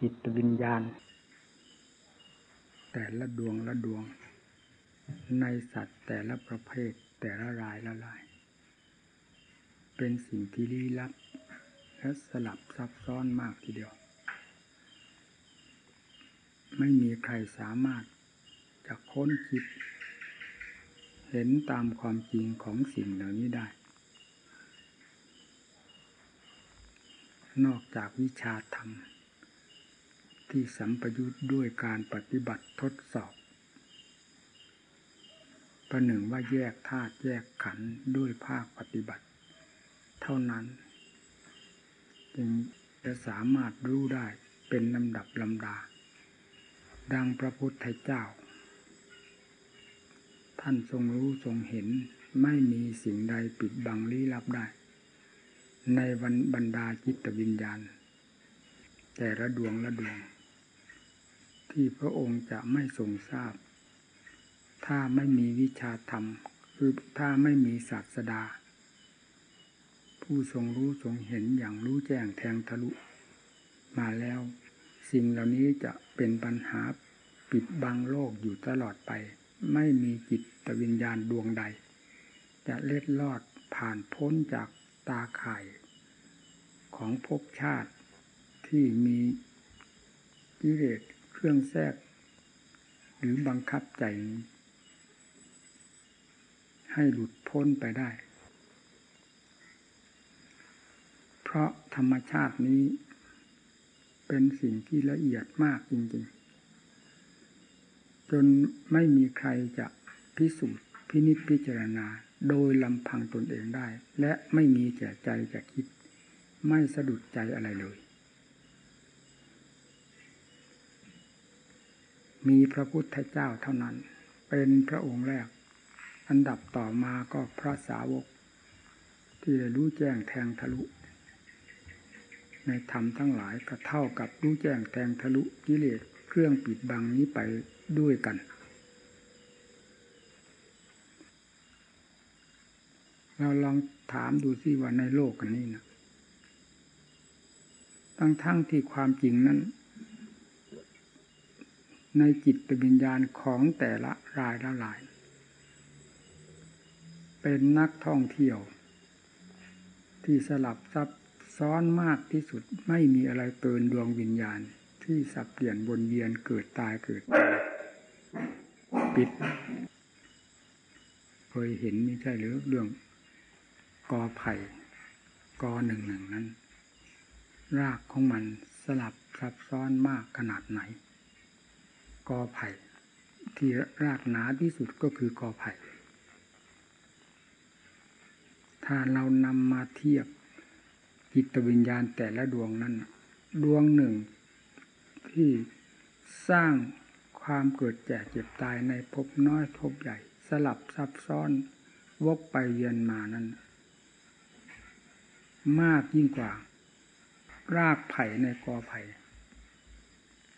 จิตวิญญาณ แต่ละดวงละดวง ในสัตว์แต่ละประเภทแต่ละรายละลาย เป็นสิ่งที่ลี้ลับ และสลับซับซ้อนมากทีเดียว ไม่มีใครสามารถจะค้นคิด เห็นตามความจริงของสิ่งเหล่านี้ได้ นอกจากวิชาธรรม ที่สัมปยุทธ์ด้วยการปฏิบัติทดสอบ ประหนึ่งว่าแยกธาตุแยกขันธ์ด้วยภาคปฏิบัติ เท่านั้น จึงจะสามารถรู้ได้เป็นลำดับลำดา ดังพระพุทธเจ้า ท่านทรงรู้ทรงเห็นไม่มีสิ่งใดปิดบังลี้ลับได้ ในวันบรรดาจิตวิญญาณ แต่ละดวงละดวง ที่พระองค์จะไม่ทรงทราบ ถ้าไม่มีวิชาธรรม คือถ้าไม่มีศาสดา ผู้ทรงรู้ทรงเห็นอย่างรู้แจ้งแทงทะลุ มาแล้ว สิ่งเหล่านี้จะเป็นปัญหาปิดบังโลกอยู่ตลอดไป ไม่มีจิตวิญญาณดวงใด จะเล็ดลอดผ่านพ้นจากตาข่าย ของภพชาติที่มีกิเลส เครื่องแทรก หรือบังคับใจ ให้หลุดพ้นไปได้ เพราะธรรมชาตินี้ เป็นสิ่งที่ละเอียดมากจริงๆ จนไม่มีใครจะพิสูจน์พินิจพิจารณาโดยลำพังตนเองได้ และไม่มีแก่ใจจะคิด ไม่สะดุดใจอะไรเลย มีพระพุทธเจ้าเท่านั้น เป็นพระองค์แรก อันดับต่อมาก็พระสาวก ที่ได้รู้แจ้งแทงทะลุ ในธรรมทั้งหลายก็เท่ากับรู้แจ้งแทงทะลุกิเลสเครื่องปิดบังนี้ไปด้วยกัน เราลองถามดูสิว่าในโลกกันนี้นะทั้งทั้งที่ความจริงนั้น ในจิตวิญญาณของแต่ละรายละลาย เป็นนักท่องเที่ยว ที่สลับซับซ้อนมากที่สุดไม่มีอะไรเกินดวงวิญญาณที่สับเปลี่ยนวนเวียนเกิดตายเกิดตายปิด เคยเห็นไม่ใช่หรือเรื่องกอไผ่กอหนึ่งหนึ่งนั้น รากของมันสลับซับซ้อนมากขนาดไหน กอไผ่ ที่รากหนาที่สุดก็คือกอไผ่ ถ้าเรานำมาเทียบจิตวิญญาณแต่ละดวงนั้น ดวงหนึ่ง ที่สร้างความเกิดแก่เจ็บตายในภพน้อยภพใหญ่ สลับซับซ้อนวกไปเวียนมานั้น มากยิ่งกว่า รากไผ่ในกอไผ่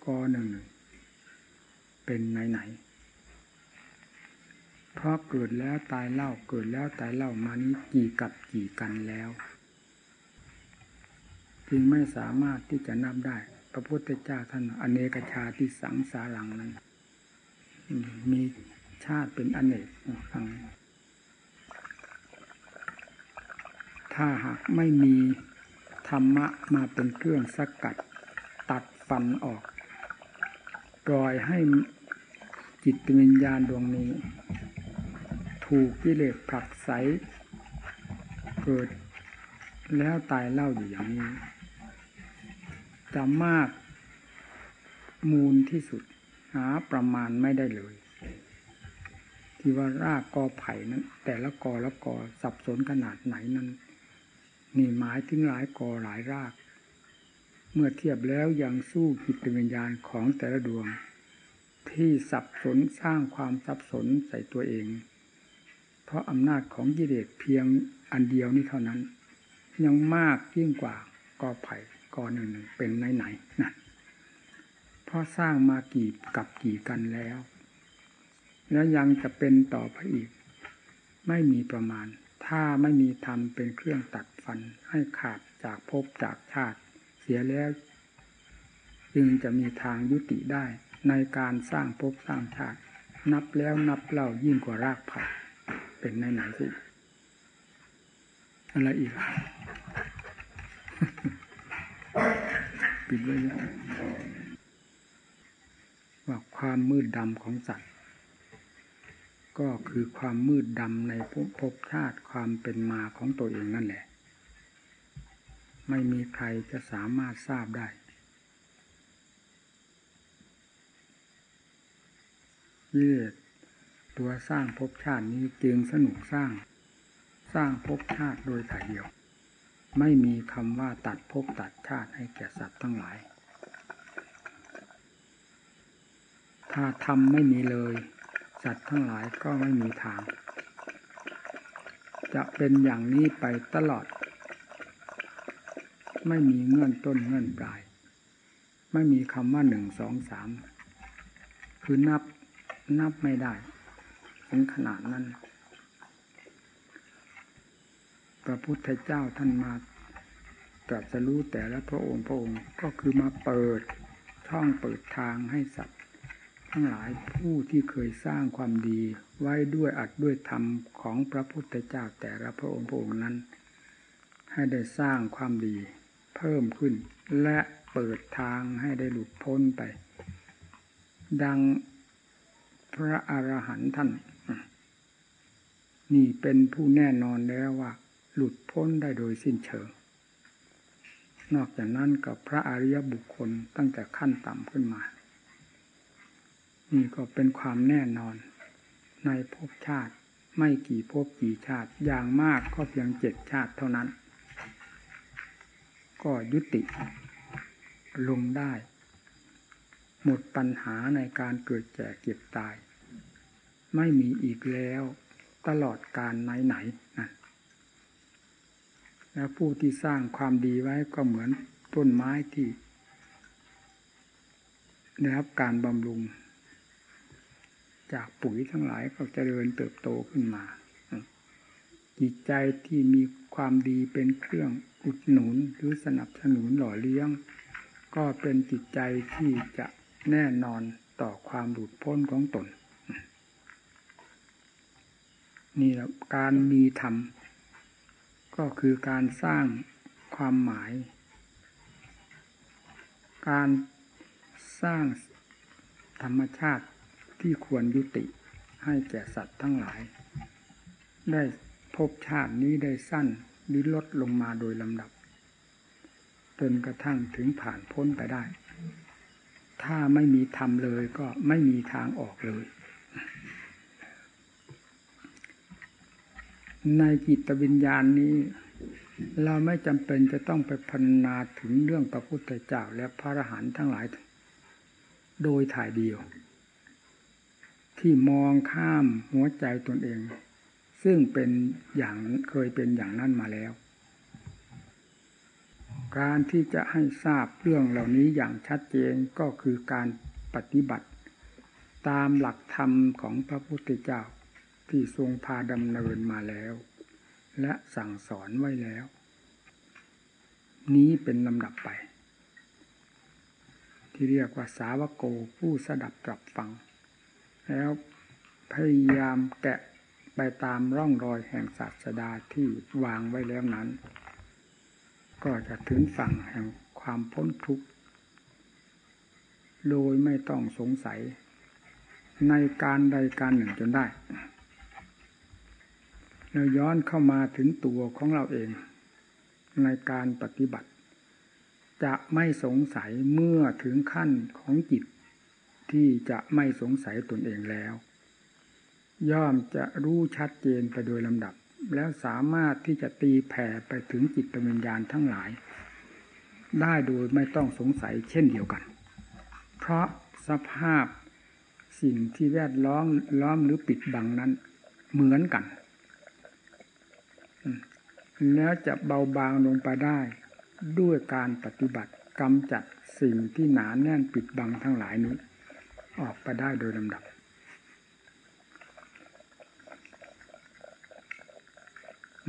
กอหนึ่งหนึ่ง เป็นไหนไหนเพราะเกิดแล้วตายเล่าเกิดแล้วตายเล่ามานี้กี่กับกี่กันแล้ว จึงไม่สามารถที่จะนับได้ พระพุทธเจ้าท่านอเนกชาติสังสารังนั้น มีชาติเป็นอเนกฟังถ้าหากไม่มีธรรมะมาเป็นเครื่องสกัดตัดฟันออก ปล่อยให้ จิตวิญญาณดวงนี้ ถูกกิเลสผลักไสเกิดแล้วตายเล่าอยู่อย่างนี้จะมากมูลที่สุดหาประมาณไม่ได้เลย ที่ว่ารากกอไผ่นั้น แต่ละกอละกอสับสนขนาดไหนนั้นนี่หมายถึงหลายกอหลายราก เมื่อเทียบแล้วยังสู้จิตวิญญาณของแต่ละดวง ที่สับสนสร้างความสับสนใส่ตัวเอง เพราะอำนาจของกิเลสเพียงอันเดียวนี้เท่านั้น ยังมากยิ่งกว่ากอไผ่กอหนึ่งเป็นไหนไหนนะเพราะสร้างมากี่กับกี่กันแล้ว แล้วยังจะเป็นต่อไปอีก ไม่มีประมาณ ถ้าไม่มีธรรมเป็นเครื่องตัดฟันให้ขาดจากภพจากชาติ เสียแล้วจจึงจะมีทางยุติได้ ในการสร้างภพสร้างชาตินับแล้วนับเล่ายิ่งกว่ารากไผ่เป็นในไหนสิอะไรอีกปิดไว้เลยว่าความมืดดำของสัตว์ก็คือความมืดดำในภพชาติความเป็นมาของตัวเองนั่นแหละ ไม่มีใครจะสามารถทราบได้ เยสตัวสร้างภพชาตินี้จึงสนุกสร้าง สร้างภพชาติโดยถ่ายเดียว ไม่มีคำว่าตัดภพตัดชาติให้แก่สัตว์ทั้งหลาย ถ้าทำไม่มีเลย สัตว์ทั้งหลายก็ไม่มีทาง จะเป็นอย่างนี้ไปตลอด ไม่มีเงื่อนต้นเงื่อนปลาย ไม่มีคำว่าหนึ่งสองสามคือนับ นับไม่ได้ถึงขนาดนั้น พระพุทธเจ้าท่านมาตรัสรู้แต่ละพระองค์พระองค์ก็คือมาเปิดช่องเปิดทางให้สัตว์ ทั้งหลายผู้ที่เคยสร้างความดีไว้ด้วยอัดด้วยธรรมของพระพุทธเจ้าแต่ละพระองค์พระองค์นั้น ให้ได้สร้างความดีเพิ่มขึ้น และเปิดทางให้ได้หลุดพ้นไป ดัง พระอรหันต์ท่าน นี่เป็นผู้แน่นอนแล้วว่า หลุดพ้นได้โดยสิ้นเชิง นอกจากนั้นกับพระอริยบุคคลตั้งแต่ขั้นต่ำขึ้นมา นี่ก็เป็นความแน่นอนในภพชาติไม่กี่ภพกี่ชาติอย่างมากก็เพียงเจ็ดชาติเท่านั้น ก็ยุติลงได้ หมดปัญหาในการเกิดแก่เก็บตาย ไม่มีอีกแล้วตลอดการไหนไหนนะแล้วผู้ที่สร้างความดีไว้ก็เหมือนต้นไม้ที่ได้รับการบำรุง จากปุ๋ยทั้งหลายก็เจริญเติบโตขึ้นมา จิตใจที่มีความดีเป็นเครื่องอุดหนุนหรือสนับสนุนหล่อเลี้ยง ก็เป็นจิตใจที่จะ แน่นอนต่อความหลุดพ้นของตน นี่แหละการมีธรรม ก็คือการสร้างความหมาย การสร้างธรรมชาติที่ควรยุติให้แก่สัตว์ทั้งหลาย ได้พบชาตินี้ได้สั้นหรือลดลงมาโดยลำดับ จนกระทั่งถึงผ่านพ้นไปได้ ถ้าไม่มีธรรมเลยก็ไม่มีทางออกเลย ในจิตวิญญาณนี้ เราไม่จำเป็นจะต้องไปพันนาถึงเรื่องพระพุทธเจ้าและพระอรหันต์ทั้งหลาย โดยถ่ายเดียว ที่มองข้ามหัวใจตนเอง ซึ่งเป็นอย่างเคยเป็นอย่างนั้นมาแล้วารที่จะให้ทราบเรื่องเหล่านี้อย่างชัดเจนก็คือการปฏิบัติ ตามหลักธรรมของพระพุทธเจ้าที่ทรงพาดำเนินมาแล้ว และสั่งสอนไว้แล้ว นี้เป็นลำดับไป ที่เรียกว่าสาวโกผู้สดับตรับฟัง แล้วพยายามแกะไปตามร่องรอยแห่งศาสดาที่วางไว้แล้วนั้น ก็จะถึงฝั่งแห่งความพ้นทุกข์ โดยไม่ต้องสงสัย ในการใดการหนึ่งจนได้ เราย้อนเข้ามาถึงตัวของเราเอง ในการปฏิบัติ จะไม่สงสัยเมื่อถึงขั้นของจิต ที่จะไม่สงสัยตนเองแล้ว ย่อมจะรู้ชัดเจนไปโดยลำดับ แล้วสามารถที่จะตีแผ่ไปถึงจิตวิญญาณทั้งหลาย ได้โดยไม่ต้องสงสัยเช่นเดียวกัน เพราะสภาพสิ่งที่แวดล้อมล้อมหรือปิดบังนั้นเหมือนกัน แล้วจะเบาบางลงไปได้ ด้วยการปฏิบัติกำจัดสิ่งที่หนาแน่นปิดบังทั้งหลายนี้ ออกไปได้โดยลำดับ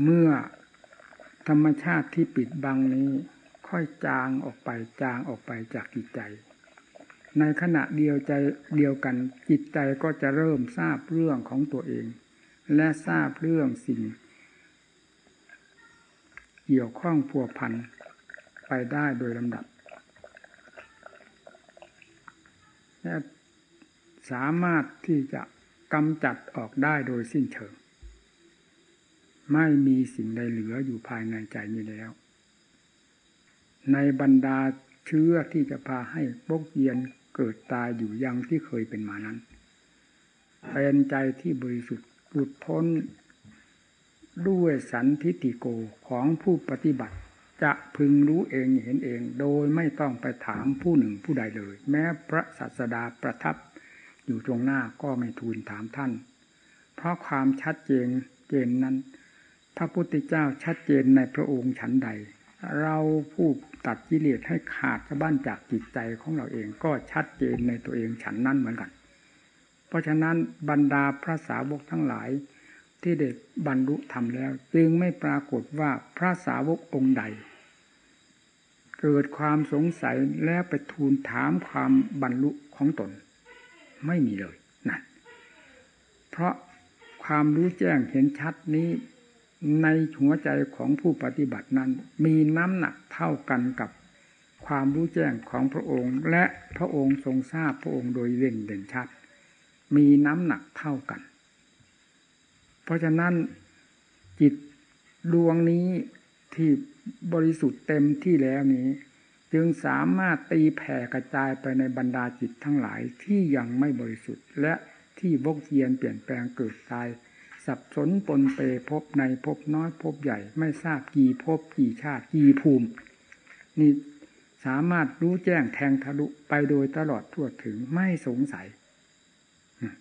เมื่อธรรมชาติที่ปิดบังนี้ ค่อยจางออกไปจางออกไปจากจิตใจ ในขณะเดียวใจเดียวกันจิตใจก็จะเริ่มทราบเรื่องของตัวเอง และทราบเรื่องสิ่ง เกี่ยวข้องพัวพันไปได้โดยลำดับและสามารถที่จะกำจัดออกได้โดยสิ้นเชิง ไม่มีสิ่งใดเหลืออยู่ภายในใจนี้แล้ว ในบรรดาเชื้อที่จะพาให้บกเยียนเกิดตายอยู่ยังที่เคยเป็นมานั้นเป็นใจที่บริสุทธิ์หลุดพ้นด้วยสันทิติโกของผู้ปฏิบัติ จะพึงรู้เองเห็นเอง โดยไม่ต้องไปถามผู้หนึ่งผู้ใดเลย แม้พระศาสดาประทับอยู่ตรงหน้าก็ไม่ทูลถามท่าน เพราะความชัดเจนเจนนั้น พระพุทธเจ้าชัดเจนในพระองค์ฉันใด เราผู้ตัดกิเลสให้ขาดสะบั้นจากจิตใจของเราเองก็ชัดเจนในตัวเองฉันนั้นเหมือนกัน เพราะฉะนั้นบรรดาพระสาวกทั้งหลายที่เด็กบรรลุธรรมแล้ว จึงไม่ปรากฏว่าพระสาวกองค์ใด เกิดความสงสัยแล้วไปทูลถามความบรรลุของตน ไม่มีเลยนั่นเพราะความรู้แจ้งเห็นชัดนี้ ในหัวใจของผู้ปฏิบัตินั้น มีน้ำหนักเท่ากันกับความรู้แจ้งของพระองค์ และพระองค์ทรงทราบพระองค์โดยเด่นเด่นชัด มีน้ำหนักเท่ากัน เพราะฉะนั้นจิตดวงนี้ที่บริสุทธิ์เต็มที่แล้วนี้ จึงสามารถตีแผ่กระจายไปในบรรดาจิตทั้งหลายที่ยังไม่บริสุทธิ์และที่บกเยียนเปลี่ยนแปลงเกิดตาย สับสนปนเปพบในพบน้อยพบใหญ่ ไม่ทราบกี่พบกี่ชาติกี่ภูมิ นี่สามารถรู้แจ้งแทงทะลุไปโดยตลอดทั่วถึงไม่สงสัย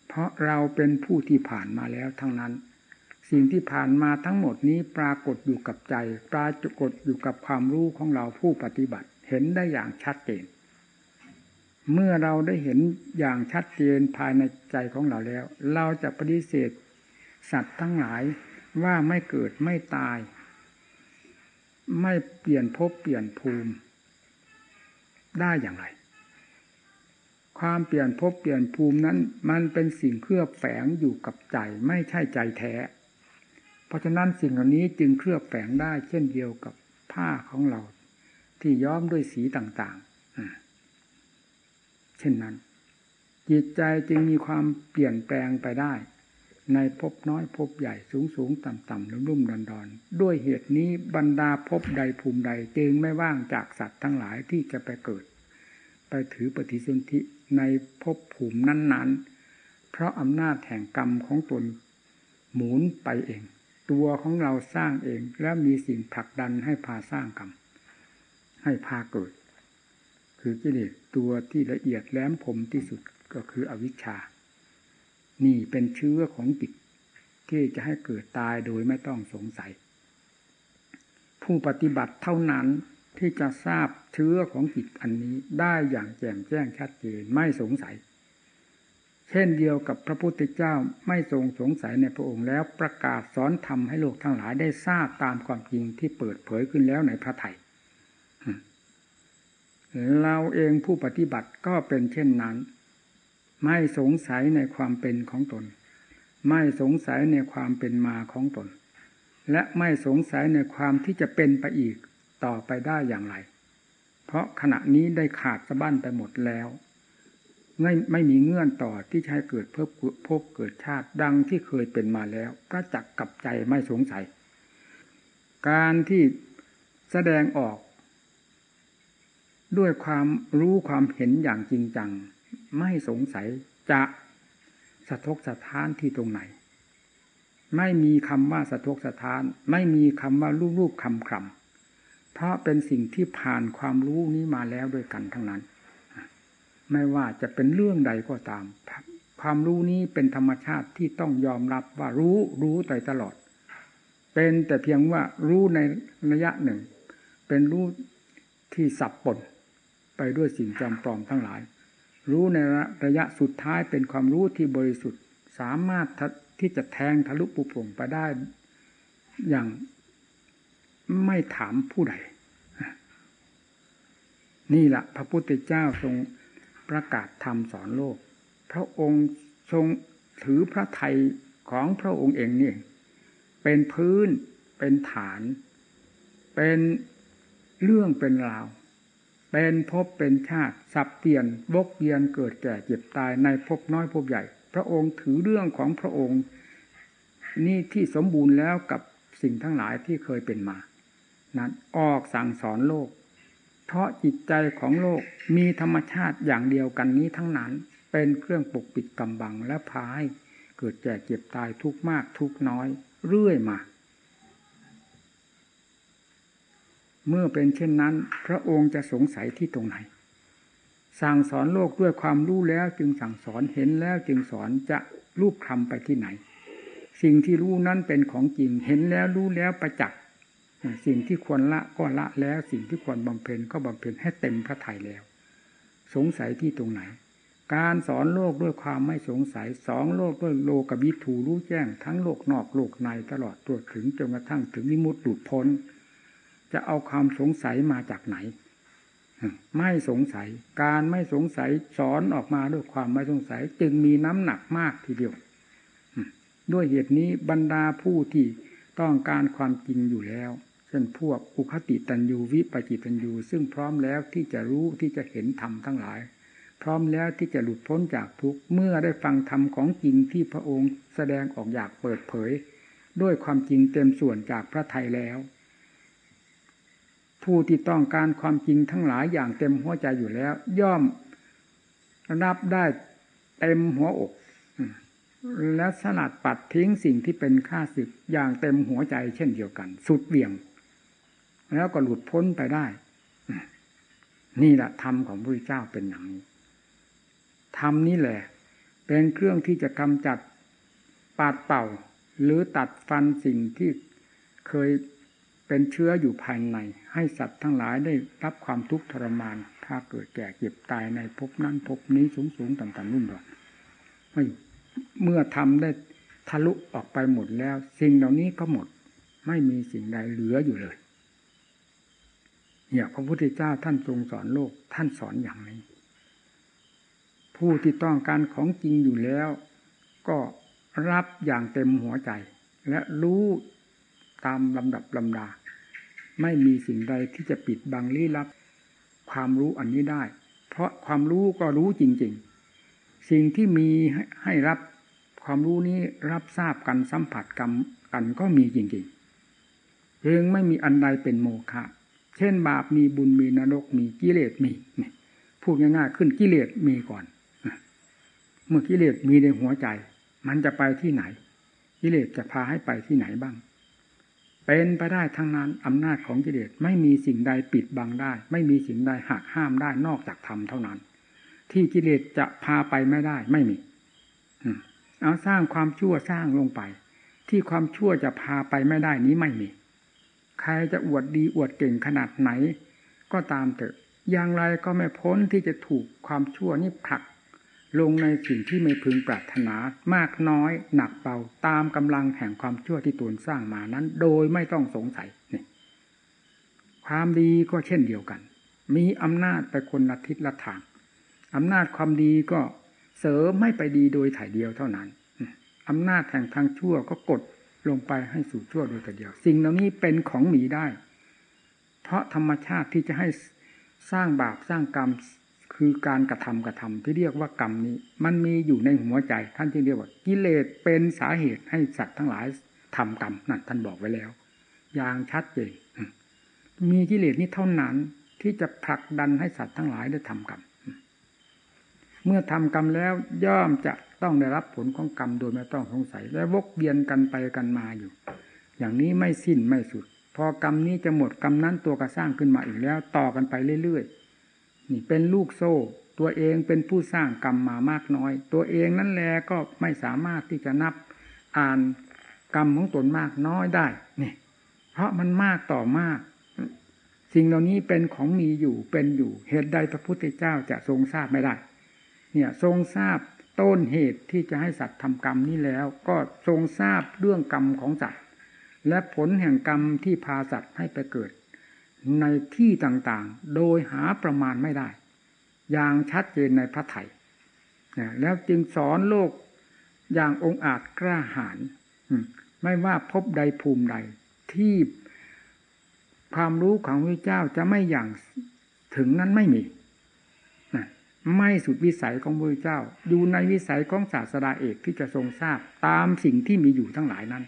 เพราะเราเป็นผู้ที่ผ่านมาแล้วทั้งนั้น สิ่งที่ผ่านมาทั้งหมดนี้ปรากฏอยู่กับใจ ปรากฏอยู่กับความรู้ของเราผู้ปฏิบัติเห็นได้อย่างชัดเจน เมื่อเราได้เห็นอย่างชัดเจนภายในใจของเราแล้ว เราจะปฏิเสธ สัตว์ทั้งหลายว่าไม่เกิดไม่ตาย ไม่เปลี่ยนภพเปลี่ยนภูมิ ได้อย่างไร ความเปลี่ยนภพเปลี่ยนภูมินั้น มันเป็นสิ่งเคลือบแฝงอยู่กับใจไม่ใช่ใจแท้ เพราะฉะนั้นสิ่งเหล่านี้จึงเคลือบแฝงได้เช่นเดียวกับผ้าของเรา ที่ย้อมด้วยสีต่างๆเช่นนั้นจิตใจจึงมีความเปลี่ยนแปลงไปได้ ในภพน้อยภพใหญ่สูงสูงต่ำต่ำลุ่มลุ่มดอนดอนด้วยเหตุนี้บรรดาภพใดภูมิใดจึงไม่ว่างจากสัตว์ทั้งหลายที่จะไปเกิด ไปถือปฏิสนธิในภพภูมินั้นๆ เพราะอำนาจแห่งกรรมของตนหมุนไปเอง ตัวของเราสร้างเองและมีสิ่งผลักดันให้พาสร้างกรรมให้พาเกิด คือกิเลสตัวที่ละเอียดแหลมคมที่สุดก็คืออวิชชา นี่เป็นเชื้อของจิตที่จะให้เกิดตายโดยไม่ต้องสงสัย ผู้ปฏิบัติเท่านั้นที่จะทราบเชื้อของจิตอันนี้ได้อย่างแจ่มแจ้งชัดเจนไม่สงสัย เช่นเดียวกับพระพุทธเจ้าไม่ทรงสงสัยในพระองค์แล้วประกาศสอนธรรมให้โลกทั้งหลายได้ทราบตามความจริงที่เปิดเผยขึ้นแล้วในพระไถ่เราเองผู้ปฏิบัติก็เป็นเช่นนั้น ไม่สงสัยในความเป็นของตน ไม่สงสัยในความเป็นมาของตน และไม่สงสัยในความที่จะเป็นไปอีกต่อไปได้อย่างไร เพราะขณะนี้ได้ขาดสะบั้นไปหมดแล้ว ไม่ไม่มีเงื่อนต่อที่ใช้เกิดเพิ่มพบเกิดชาติดังที่เคยเป็นมาแล้วประจักกับใจไม่สงสัย การที่แสดงออก ด้วยความรู้ความเห็นอย่างจริงจัง ไม่สงสัยจะสะทกสะท้านที่ตรงไหน ไม่มีคำว่าสะทกสะท้าน ไม่มีคำว่าลูกๆคำคำเพราะเป็นสิ่งที่ผ่านความรู้นี้มาแล้วด้วยกันทั้งนั้น ไม่ว่าจะเป็นเรื่องใดก็ตาม ความรู้นี้เป็นธรรมชาติที่ต้องยอมรับว่ารู้รู้ไปตลอด เป็นแต่เพียงว่ารู้ในระยะหนึ่ง เป็นรู้ที่สับปนไปด้วยสิ่งจำปลอมทั้งหลาย รู้ในระยะสุดท้ายเป็นความรู้ที่บริสุทธิ์ สามารถที่จะแทงทะลุปุโปร่งไปได้ อย่างไม่ถามผู้ใด นี่แหละพระพุทธเจ้าทรงประกาศธรรมสอนโลก พระองค์ทรงถือพระไทยของพระองค์เองนี่เป็นพื้นเป็นฐาน เป็นเรื่องเป็นราว เป็นภพเป็นชาติ สับเปลี่ยนวกเยียนเกิดแก่เจ็บตายในภพน้อยภพใหญ่ พระองค์ถือเรื่องของพระองค์ นี่ที่สมบูรณ์แล้วกับสิ่งทั้งหลายที่เคยเป็นมา นั้นออกสั่งสอนโลก เพราะจิตใจของโลกมีธรรมชาติอย่างเดียวกันนี้ทั้งนั้น เป็นเครื่องปกปิดกำบังและพาให้เกิดแก่เจ็บตายทุกมากทุกน้อย เรื่อยมา เมื่อเป็นเช่นนั้น พระองค์จะสงสัยที่ตรงไหน สั่งสอนโลกด้วยความรู้แล้วจึงสั่งสอนเห็นแล้วจึงสอนจะรูปคำไปที่ไหน สิ่งที่รู้นั้นเป็นของจริงเห็นแล้วรู้แล้วประจักษ์สิ่งที่ควรละก็ละแล้วสิ่งที่ควรบำเพ็ญก็บำเพ็ญให้เต็มพระทัยแล้ว สงสัยที่ตรงไหน การสอนโลกด้วยความไม่สงสัยสองโลกด้วยโลกบิถูรู้แจ้งทั้งโลกนอกโลกในตลอดตัวถึงจนกระทั่งถึงนิมุตหลุดพ้น จะเอาความสงสัยมาจากไหน ไม่สงสัย การไม่สงสัยสอนออกมาด้วยความไม่สงสัย จึงมีน้ำหนักมากทีเดียว ด้วยเหตุนี้บรรดาผู้ที่ต้องการความจริงอยู่แล้วเช่นพวกอุคติตันยูวิปจิตันยูซึ่งพร้อมแล้วที่จะรู้ที่จะเห็นธรรมทั้งหลาย พร้อมแล้วที่จะหลุดพ้นจากทุกข์เมื่อได้ฟังธรรมของจริงที่พระองค์แสดงออกอยากเปิดเผย ด้วยความจริงเต็มส่วนจากพระไทยแล้ว ผู้ที่ต้องการความจริงทั้งหลายอย่างเต็มหัวใจอยู่แล้ว ย่อมรับได้เต็มหัวอก และสลัดปัดทิ้งสิ่งที่เป็นข้าศึกอย่างเต็มหัวใจเช่นเดียวกัน สุดเบี่ยง แล้วก็หลุดพ้นไปได้ นี่แหละธรรมของพระพุทธเจ้าเป็นอย่างนี้ธรรมนี่แหละ เป็นเครื่องที่จะกำจัดปาดเป่า หรือตัดฟันสิ่งที่เคย เป็นเชื้ออยู่ภายใน ให้สัตว์ทั้งหลายได้รับความทุกข์ทรมาน ถ้าเกิดแก่เจ็บตายในภพนั้นภพนี้สูงสูงต่ำต่ำนุ่มดอนเมื่อทำได้ทะลุออกไปหมดแล้ว สิ่งเหล่านี้ก็หมด ไม่มีสิ่งใดเหลืออยู่เลยเนี่ยพระพุทธเจ้าท่านทรงสอนโลกท่านสอนอย่างนี้ ผู้ที่ต้องการของจริงอยู่แล้ว ก็รับอย่างเต็มหัวใจ และรู้ ตามลำดับลำดา ไม่มีสิ่งใดที่จะปิดบังลี้ลับ ความรู้อันนี้ได้ เพราะความรู้ก็รู้จริง ๆ สิ่งที่มีให้รับความรู้นี้รับทราบกันสัมผัสกันกันก็มีจริงๆเองไม่มีอันใดเป็นโมฆะเช่น บาปมีบุญมีนรกมีกิเลสมีพูดง่ายๆขึ้นกิเลสมีก่อนเมื่อกิเลสมีในหัวใจ มันจะไปที่ไหนกิเลสจะพาให้ไปที่ไหนบ้าง เป็นไปได้ทั้งนั้นอำนาจของกิเลสไม่มีสิ่งใดปิดบังได้ ไม่มีสิ่งใดหักห้ามได้นอกจากธรรมเท่านั้น ที่กิเลสจะพาไปไม่ได้ไม่มีเอาสร้างความชั่วสร้างลงไป ที่ความชั่วจะพาไปไม่ได้นี้ไม่มี ใครจะอวดดีอวดเก่งขนาดไหน ก็ตามเถอะอย่างไรก็ไม่พ้นที่จะถูกความชั่วนี้ผลัก ลงในสิ่งที่ไม่พึงปรารถนามากน้อยหนักเบาตามกำลังแห่งความชั่วที่ตนสร้างมานั้น โดยไม่ต้องสงสัยนี่ความดีก็เช่นเดียวกัน มีอำนาจไปคนละทิศละทางอำนาจความดีก็เสริมไม่ไปดีโดยถ่ายเดียวเท่านั้นอำนาจแห่งทางชั่วก็กดลงไปให้สู่ชั่วโดยแต่เดียว สิ่งเหล่านี้เป็นของหมีได้ เพราะธรรมชาติที่จะให้สร้างบาปสร้างกรรม คือการกระทำกระทำที่เรียกว่ากรรมนี้ มันมีอยู่ในหัวใจ ท่านจึงเรียกว่ากิเลสเป็นสาเหตุให้สัตว์ทั้งหลายทำกรรมนั่นท่านบอกไว้แล้ว อย่างชัดเจนมีกิเลสนี้เท่านั้นที่จะผลักดันให้สัตว์ทั้งหลายได้ทำกรรมเมื่อทำกรรมแล้วย่อมจะต้องได้รับผลของกรรมโดยไม่ต้องสงสัย และวกเวียนกันไปกันมาอยู่ อย่างนี้ไม่สิ้นไม่สุด พอกรรมนี้จะหมดกรรมนั้นตัวก็สร้างขึ้นมาอีกแล้ว ต่อกันไปเรื่อยๆ นี่เป็นลูกโซ่ ตัวเองเป็นผู้สร้างกรรมมามากน้อย ตัวเองนั่นแหละก็ไม่สามารถที่จะนับอ่านกรรมของตนมากน้อยได้นี่เพราะมันมากต่อมาก สิ่งเหล่านี้เป็นของมีอยู่เป็นอยู่เหตุใดพระพุทธเจ้าจะทรงทราบไม่ได้ เนี่ยทรงทราบต้นเหตุที่จะให้สัตว์ทำกรรมนี้แล้ว ก็ทรงทราบเรื่องกรรมของสัตว์และผลแห่งกรรมที่พาสัตว์ให้ไปเกิด ในที่ต่างๆ โดยหาประมาณไม่ได้ อย่างชัดเจนในพระไถ่แล้วจึงสอนโลกอย่างองอาจกล้าหาญไม่ว่าพบใดภูมิใด ที่ความรู้ของพระเจ้าจะไม่อย่างถึงนั้นไม่มีไม่สุดวิสัยของพระเจ้า อยู่ในวิสัยของศาสดาเอกที่จะทรงทราบตามสิ่งที่มีอยู่ทั้งหลายนั้น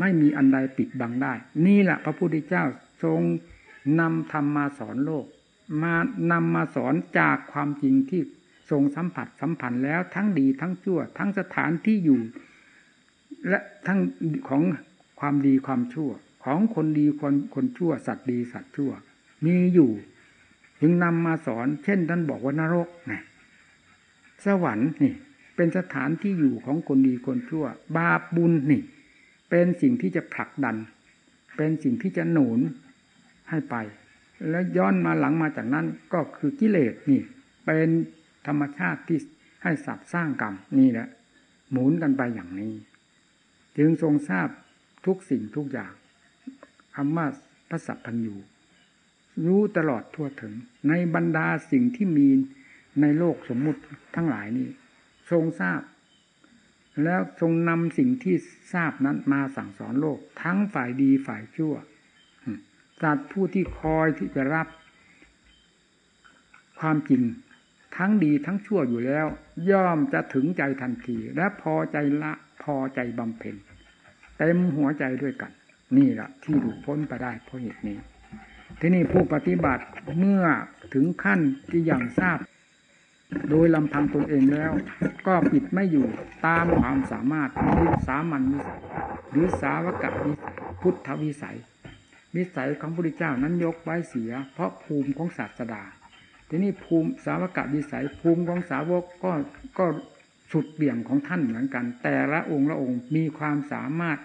ไม่มีอันใดปิดบังได้ นี่แหละพระพุทธเจ้า ทรงนำธรรมมาสอนโลก มานำมาสอนจากความจริงที่ทรงสัมผัสสัมพันธ์แล้วทั้งดีทั้งชั่ว ทั้งสถานที่อยู่ และทั้งของความดีความชั่ว ของคนดีคนคนชั่ว สัตว์ดีสัตว์ชั่ว มีอยู่จึงนำมาสอน เช่นท่านบอกว่านรกนะสวรรค์นี่ เป็นสถานที่อยู่ของคนดีคนชั่ว บาปบุญนี่ เป็นสิ่งที่จะผลักดัน เป็นสิ่งที่จะหนุน ให้ไป แล้วย้อนมาหลังมาจากนั้นก็คือกิเลสนี่ เป็นธรรมชาติที่ให้สัตว์สร้างกรรมนี่แหละ หมุนกันไปอย่างนี้ จึงทรงทราบทุกสิ่งทุกอย่างคำว่าพระสัพพัญญูรู้ตลอดทั่วถึง ในบรรดาสิ่งที่มีในโลกสมมุติทั้งหลายนี้ทรงทราบ แล้วทรงนำสิ่งที่ทราบนั้นมาสั่งสอนโลก ทั้งฝ่ายดีฝ่ายชั่ว สัตว์ผู้ที่คอยที่จะรับ ความจริงทั้งดีทั้งชั่วอยู่แล้ว ย่อมจะถึงใจทันที และพอใจละพอใจบำเพ็ญเต็มหัวใจด้วยกัน นี่แหละที่หลุดพ้นไปได้เพราะเหตุนี้ ที่นี่ผู้ปฏิบัติเมื่อถึงขั้นที่อย่างทราบ โดยลำพังตนเองแล้ว ก็ปิดไม่อยู่ตามความสามารถหรือสามัญวิสัยหรือสาวกวิสัยพุทธวิสัย วิสัยของพระพุทธเจ้านั้นยกไว้เสีย เพราะภูมิของศาสดา ทีนี้ภูมิสาวกวิสัยภูมิของสาวกก็ก็สุดเบี่ยงของท่านเหมือนกัน แต่ละองค์ละองค์มีความสามารถ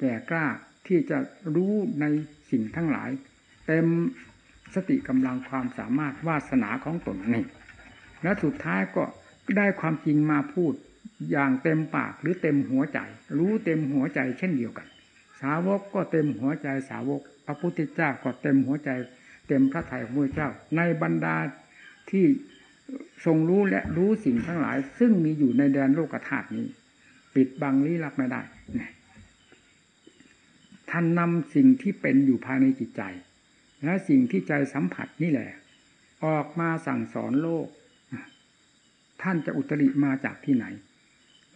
แก่กล้าที่จะรู้ในสิ่งทั้งหลาย เต็มสติกำลังความสามารถวาสนาของตนนี่และสุดท้ายก็ได้ความจริงมาพูดอย่างเต็มปากหรือเต็มหัวใจ รู้เต็มหัวใจเช่นเดียวกัน สาวกก็เต็มหัวใจสาวก พระพุทธเจ้าก็เต็มหัวใจ เต็มพระทัยของพระเจ้า ในบรรดาที่ทรงรู้และรู้สิ่งทั้งหลาย ซึ่งมีอยู่ในแดนโลกธาตุนี้ ปิดบังลี้ลับไม่ได้ท่านนำสิ่งที่เป็นอยู่ภายในจิตใจ และสิ่งที่ใจสัมผัสนี่แหละ ออกมาสั่งสอนโลก ท่านจะอุตริมาจากที่ไหน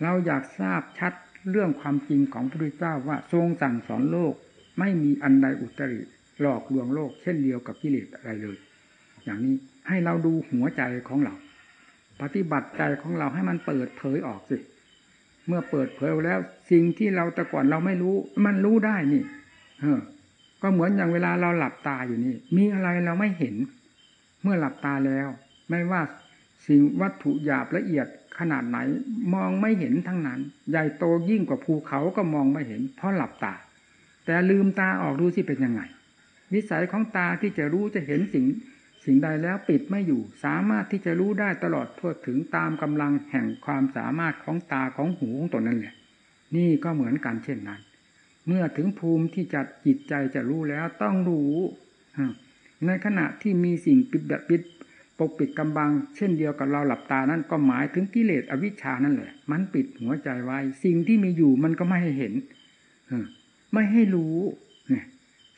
เราอยากทราบชัด เรื่องความจริงของพระพุทธเจ้าว่าทรงสั่งสอนโลก ไม่มีอันใดอุตริหลอกลวงโลก เช่นเดียวกับกิเลสอะไรเลย อย่างนี้ให้เราดูหัวใจของเรา ปฏิบัติใจของเราให้มันเปิดเผยออกสิเมื่อเปิดเผยแล้วสิ่งที่เราแต่ก่อนเราไม่รู้ มันรู้ได้นี่เออก็เหมือนอย่างเวลาเราหลับตาอยู่นี่ มีอะไรเราไม่เห็น เมื่อหลับตาแล้ว ไม่ว่าสิ่งวัตถุหยาบละเอียด ขนาดไหนมองไม่เห็นทั้งนั้น ใหญ่โตยิ่งกว่าภูเขาก็มองไม่เห็น เพราะหลับตา แต่ลืมตาออกดูสิเป็นยังไง วิสัยของตาที่จะรู้จะเห็นสิ่ง สิ่งใดแล้วปิดไม่อยู่ สามารถที่จะรู้ได้ตลอดทั่วถึงตามกำลังแห่งความสามารถของตาของหูของตนนั่นแหละ นี่ก็เหมือนกันเช่นนั้น เมื่อถึงภูมิที่จัดจิตใจจะรู้แล้วต้องรู้ในขณะที่มีสิ่งปิดแบบปิด ปกปิดกำบัง เช่นเดียวกับเราหลับตานั้นก็หมายถึงกิเลสอวิชชานั่นแหละ มันปิดหัวใจไว้ สิ่งที่มีอยู่มันก็ไม่ให้เห็นไม่ให้รู้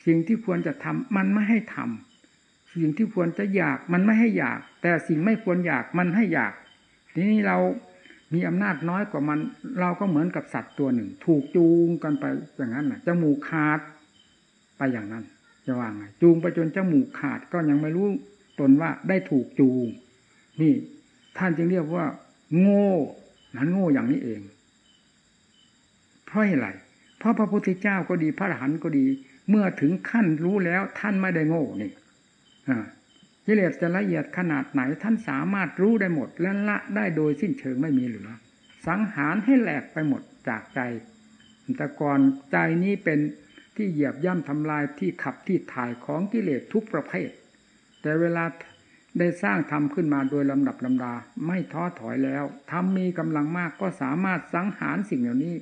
สิ่งที่ควรจะทำมันไม่ให้ทำสิ่งที่ควรจะอยากมันไม่ให้อยาก แต่สิ่งไม่ควรอยากมันให้อยาก ทีนี้เรามีอำนาจน้อยกว่ามัน เราก็เหมือนกับสัตว์ตัวหนึ่ง ถูกจูงกันไปอย่างนั้นนะจมูกขาดไปอย่างนั้น จะว่าไงจูงไปจนจมูกขาดก็ยังไม่รู้ ตนว่าได้ถูกจูงนี่ ท่านจึงเรียกว่า โง่นั้นโง่อย่างนี้เอง เพราะอะไรเพราะพระพุทธเจ้าก็ดีพระอรหันต์ก็ดี เมื่อถึงขั้นรู้แล้วท่านไม่ได้โง่นี่อ่ากิเลสจะละเอียดขนาดไหนท่านสามารถรู้ได้หมด และละได้โดยสิ้นเชิงไม่มีเหลือ สังหารให้แหลกไปหมดจากใจแต่ก่อนใจนี้เป็นที่เหยียบย่ำทำลายที่ขับที่ถ่ายของกิเลสทุกประเภท แต่เวลาได้สร้างทำขึ้นมาโดยลำดับลำดา ไม่ท้อถอยแล้วทำมีกำลังมากก็สามารถสังหารสิ่งเหล่านี้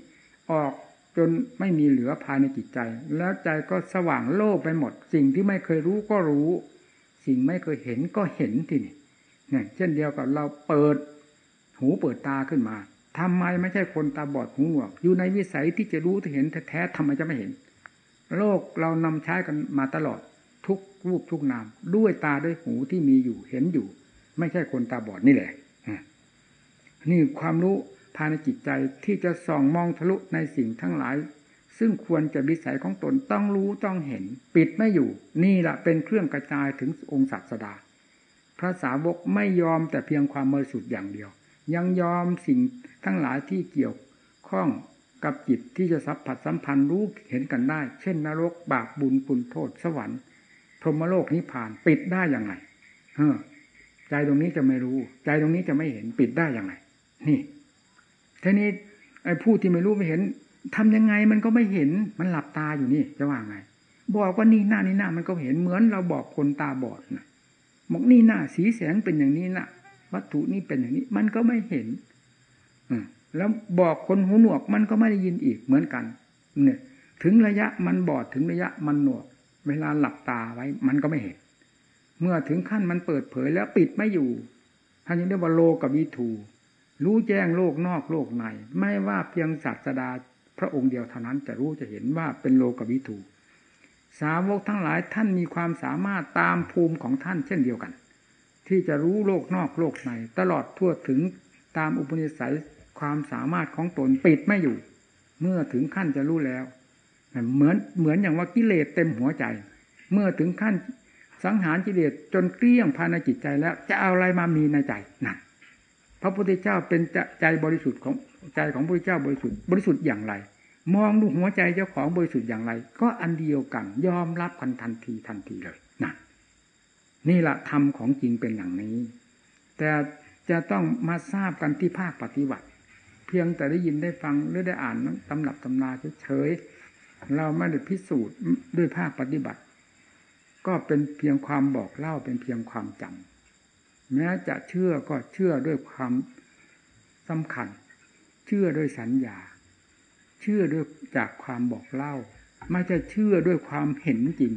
ออกจนไม่มีเหลือภายในจิตใจ แล้วใจก็สว่างโล่ไปหมด สิ่งที่ไม่เคยรู้ก็รู้ สิ่งไม่เคยเห็นก็เห็นทีนี่เนี่ยเช่นเดียวกับเราเปิดหูเปิดตาขึ้นมาทำไมไม่ใช่คนตาบอดหูหนวก อยู่ในวิสัยที่จะรู้ที่เห็นแท้ๆทำไมจะไม่เห็น โลกเรานำใช้กันมาตลอด ทุกรูปทุกนาม ด้วยตาด้วยหูที่มีอยู่เห็นอยู่ ไม่ใช่คนตาบอดนี่แหละนี่ความรู้ภายในจิตใจที่จะส่องมองทะลุในสิ่งทั้งหลาย ซึ่งควรจะวิสัยของตนต้องรู้ต้องเห็น ปิดไม่อยู่ นี่แหละเป็นเครื่องกระจายถึงองค์ศาสดา พระสาวกไม่ยอมแต่เพียงความเมรสุดอย่างเดียว ยังยอมสิ่งทั้งหลายที่เกี่ยวข้องกับจิตที่จะสัมผัสสัมพันธ์รู้เห็นกันได้ เช่นนรกบาปบุญคุณโทษสวรรค์ พรหมโลกนิพานปิดได้อย่างไรเออ ใจตรงนี้จะไม่รู้ ใจตรงนี้จะไม่เห็นปิดได้อย่างไรนี่ทีนี้ไอ้ผู้ที่ไม่รู้ไม่เห็นทำยังไงมันก็ไม่เห็นมันหลับตาอยู่นี่จะว่าไง บอกว่านี่หน้านี่หน้ามันก็เห็นเหมือนเราบอกคนตาบอดนะบอกนี่หน้าสีแสงเป็นอย่างนี้นะวัตถุนี่เป็นอย่างนี้ มันก็ไม่เห็น อืแล้วบอกคนหูหนวกมันก็ไม่ได้ยินอีกเหมือนกัน เนี่ย ถึงระยะมันบอดถึงระยะมันหนวก เวลาหลับตาไว้ มันก็ไม่เห็น เมื่อถึงขั้นมันเปิดเผยแล้วปิดไม่อยู่ท่านยังเรียกว่าโลกับวิถู รู้แจ้งโลกนอกโลกใน ไม่ว่าเพียงศาสดาพระองค์เดียวเท่านั้นจะรู้จะเห็นว่าเป็นโลกวิถู สาวกทั้งหลายท่านมีความสามารถตามภูมิของท่านเช่นเดียวกัน ที่จะรู้โลกนอกโลกใน ตลอดทั่วถึงตามอุปนิสัยความสามารถของตนปิดไม่อยู่ เมื่อถึงขั้นจะรู้แล้ว เหมือนเหมือนอย่างว่ากิเลสเต็มหัวใจ เมื่อถึงขั้นสังหารกิเลสจนเกลี้ยงภายในจิตใจแล้ว จะเอาอะไรมามีในใจนั่นพระพุทธเจ้าเป็นใจบริสุทธิ์ของใจของพระพุทธเจ้าบริสุทธิ์บริสุทธิ์อย่างไร มองดูหัวใจเจ้าของบริสุทธิ์อย่างไร ก็อันเดียวกันยอมรับกันทันทีทันทีเลยนะนี่แหละธรรมของจริงเป็นอย่างนี้ แต่จะต้องมาทราบกันที่ภาคปฏิบัติ เพียงแต่ได้ยินได้ฟังหรือได้อ่านตำหนับตำนาเฉยๆ เราไม่ได้พิสูจน์ด้วยภาคปฏิบัติ ก็เป็นเพียงความบอกเล่าเป็นเพียงความจำแม้จะเชื่อก็เชื่อด้วยความสำคัญ เชื่อด้วยสัญญา เชื่อด้วยจากความบอกเล่า ไม่ใช่เชื่อด้วยความเห็นจริง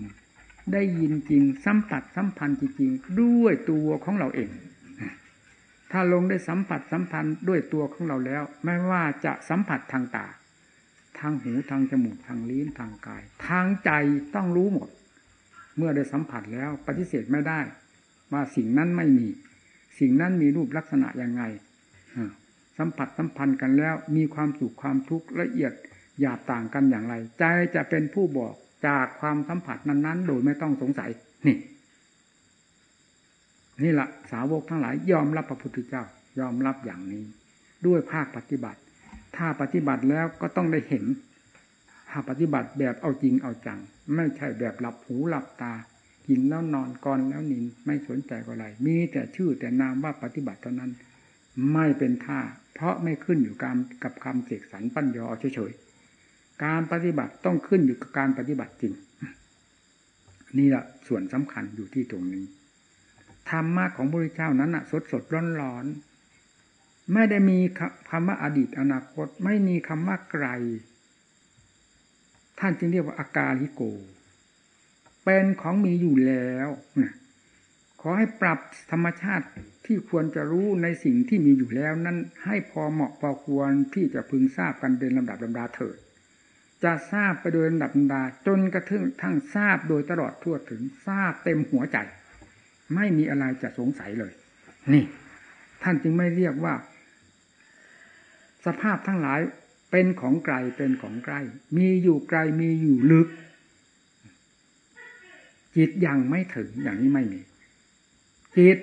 ได้ยินจริงสัมผัสสัมพันธ์จริงด้วยตัวของเราเองถ้าลงได้สัมผัสสัมพันธ์ด้วยตัวของเราแล้ว ไม่ว่าจะสัมผัสทางตา ทางหูทางจมูกทางลิ้นทางกาย ทางใจต้องรู้หมด เมื่อได้สัมผัสแล้วปฏิเสธไม่ได้ ว่าสิ่งนั้นไม่มี สิ่งนั้นมีรูปลักษณะอยังไงสัมผัสสัมพันธ์กันแล้ว มีความสุขความทุกข์ละเอียดหยาบต่างกันอย่างไร ใจจะเป็นผู้บอกจากความสัมผัสนั้น ๆ โดยไม่ต้องสงสัย นี่ นี่ละสาวกทั้งหลายยอมรับพระพุทธเจ้า ยอมรับอย่างนี้ ด้วยภาคปฏิบัติ ถ้าปฏิบัติแล้วก็ต้องได้เห็นถ้าปฏิบัติแบบเอาจริงเอาจัง ไม่ใช่แบบหลับหูหลับตา กินแล้วนอนก่อนแล้วนินไม่สนใจอะไร มีแต่ชื่อแต่นามว่าปฏิบัติเท่านั้น ไม่เป็นท่า เพราะไม่ขึ้นอยู่กับกับคำเสกสรรปั้นยอเฉยๆ การปฏิบัติต้องขึ้นอยู่กับการปฏิบัติจริง นี่แหละส่วนสำคัญอยู่ที่ตรงนี้ธรรมะของพระเจ้านั้นอะสดสดร้อนร้อน ไม่ได้มีคำว่าอดีตอนาคต ไม่มีคำว่าไกล ท่านจึงเรียกว่าอากาลิโก เป็นของมีอยู่แล้วขอให้ปรับธรรมชาติที่ควรจะรู้ในสิ่งที่มีอยู่แล้ว นั้นให้พอเหมาะพอควรที่จะพึงทราบกันเป็นลำดับลำดาเถิดจะทราบไปโดยลำดับลำดา จนกระทั่งทั้งทราบโดยตลอดทั่วถึงทราบเต็มหัวใจ ไม่มีอะไรจะสงสัยเลย นี่ ท่านจึงไม่เรียกว่า สภาพทั้งหลายเป็นของไกลเป็นของใกล้ มีอยู่ไกลมีอยู่ลึก จิตยังไม่ถึงอย่างนี้ไม่มี จิต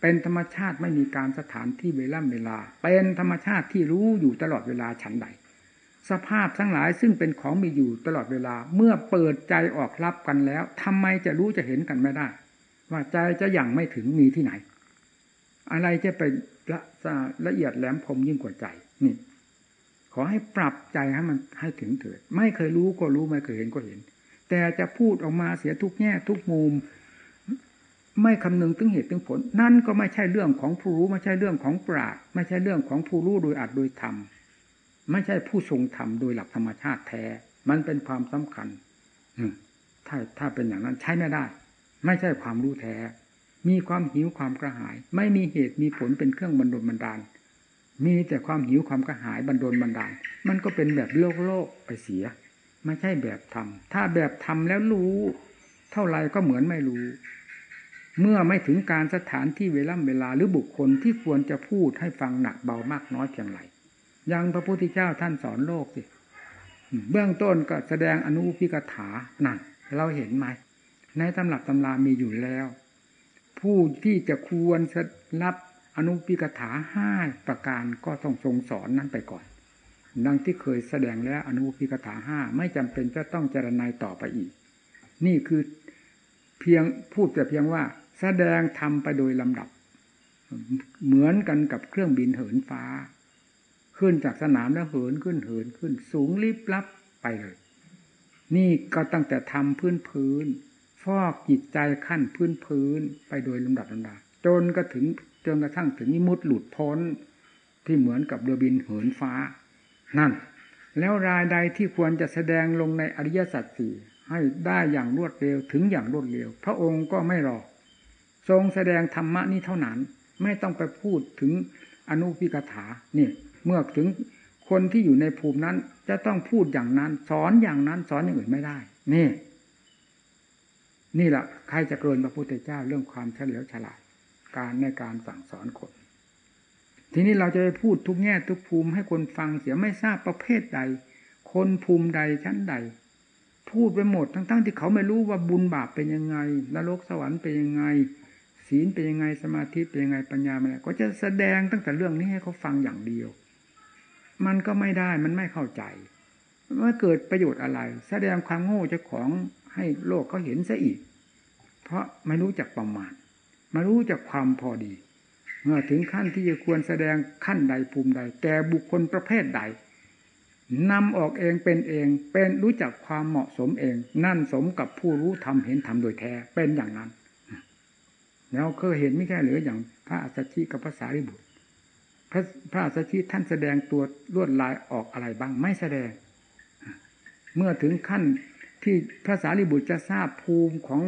เป็นธรรมชาติไม่มีการสถานที่เวลาเวลา เป็นธรรมชาติที่รู้อยู่ตลอดเวลาฉันใด สภาพทั้งหลายซึ่งเป็นของมีอยู่ตลอดเวลา เมื่อเปิดใจออกรับกันแล้วทำไมจะรู้จะเห็นกันไม่ได้ ว่าใจจะยังไม่ถึงมีที่ไหน อะไรจะไปละละเอียดแหลมคมยิ่งกว่าใจ นี่ ขอให้ปรับใจให้มันให้ถึงเถิด ไม่เคยรู้ก็รู้ไม่เคยเห็นก็เห็น แต่จะพูดออกมาเสียทุกแง่ทุกมุม ไม่คำนึงถึงเหตุถึงผล นั่นก็ไม่ใช่เรื่องของผู้รู้ ไม่ใช่เรื่องของปราดไม่ใช่เรื่องของผู้รู้โดยอัดโดยธรรมไม่ใช่ผู้ทรงธรรมโดยหลักธรรมชาติแท้ มันเป็นความสำคัญถ้าถ้าเป็นอย่างนั้นใช้ไม่ได้ ไม่ใช่ความรู้แท้ มีความหิวความกระหาย ไม่มีเหตุมีผลเป็นเครื่องบรรดลบันดาล มีแต่ความหิวความกระหายบรรดลบันดาล มันก็เป็นแบบโลกโลกไปเสีย ไม่ใช่แบบทำถ้าแบบทำแล้วรู้ เท่าไรก็เหมือนไม่รู้ เมื่อไม่ถึงการสถานที่เวลาเวลาหรือบุคคลที่ควรจะพูดให้ฟังหนักเบามากน้อยเพียงไรยังพระพุทธเจ้าท่านสอนโลกสิเบื้องต้นก็แสดงอนุพิกถานั่นเราเห็นไหม ในตำรับตำรามีอยู่แล้ว ผู้ที่จะควรรับ อนุพิกถาห้าประการก็ต้องทรงสอนนั้นไปก่อน ดังที่เคยแสดงแล้วอนุพิกถาห้าไม่จำเป็นจะต้องเจรนายต่อไปอีก นี่คือเพียงพูดแต่เพียงว่า แสดงทำไปโดยลำดับ เหมือนกันกับเครื่องบินเหินฟ้า ขึ้นจากสนามแล้วเหินขึ้นเหินขึ้นสูงลิบลับไปเลย นี่ก็ตั้งแต่ทำพื้นพื้นฟอกจิตใจขั้นพื้นพื้นไปโดยลำดับลำดับจนก็ถึง จนกระทั่งถึงนิมุตหลุดพ้นที่เหมือนกับเรือบินเหินฟ้า นั่น แล้วรายใดที่ควรจะแสดงลงในอริยสัจสี่ให้ได้อย่างรวดเร็วถึงอย่างรวดเร็ว พระองค์ก็ไม่รอ ทรงแสดงธรรมะนี้เท่านั้น ไม่ต้องไปพูดถึงอนุพิกถานี่เมื่อถึงคนที่อยู่ในภูมินั้น จะต้องพูดอย่างนั้น สอนอย่างนั้น สอนอย่างอื่นไม่ได้ นี่ นี่แหละใครจะเกินพระพุทธเจ้าเรื่องความเฉลียวฉลาด การในการสั่งสอนคน ทีนี้เราจะไปพูดทุกแง่ทุกภูมิให้คนฟังเสียไม่ทราบประเภทใด คนภูมิใดชั้นใด พูดไปหมดทั้งๆทที่เขาไม่รู้ว่าบุญบาปเป็นยังไงนรกสวรรค์เป็นยังไง ศีลเป็นยังไงสมาธิเป็นยังไงปัญญาเป็นยังไงก็จะแสดงตั้งแต่เรื่องนี้ให้เขาฟังอย่างเดียว มันก็ไม่ได้มันไม่เข้าใจว่าเกิดประโยชน์อะไร แสดงความโง่เจ้าของให้โลกเขาเห็นซะอีก เพราะไม่รู้จักประมาณ มารู้จักความพอดี เมื่อถึงขั้นที่จะควรแสดงขั้นใดภูมิใด แก่บุคคลประเภทใดนำออกเองเป็นเองเป็นรู้จักความเหมาะสมเอง นั่นสมกับผู้รู้ทำเห็นทำโดยแท้เป็นอย่างนั้นแล้วเคยเห็นไม่แค่เหลืออย่างพระอัสสชิกับภาษาริบุตรพระพระอัสสชิท่านแสดงตัวลวดลายออกอะไรบ้างไม่แสดง เมื่อถึงขั้นที่พระสารีบุตรจะทราบภูมิของ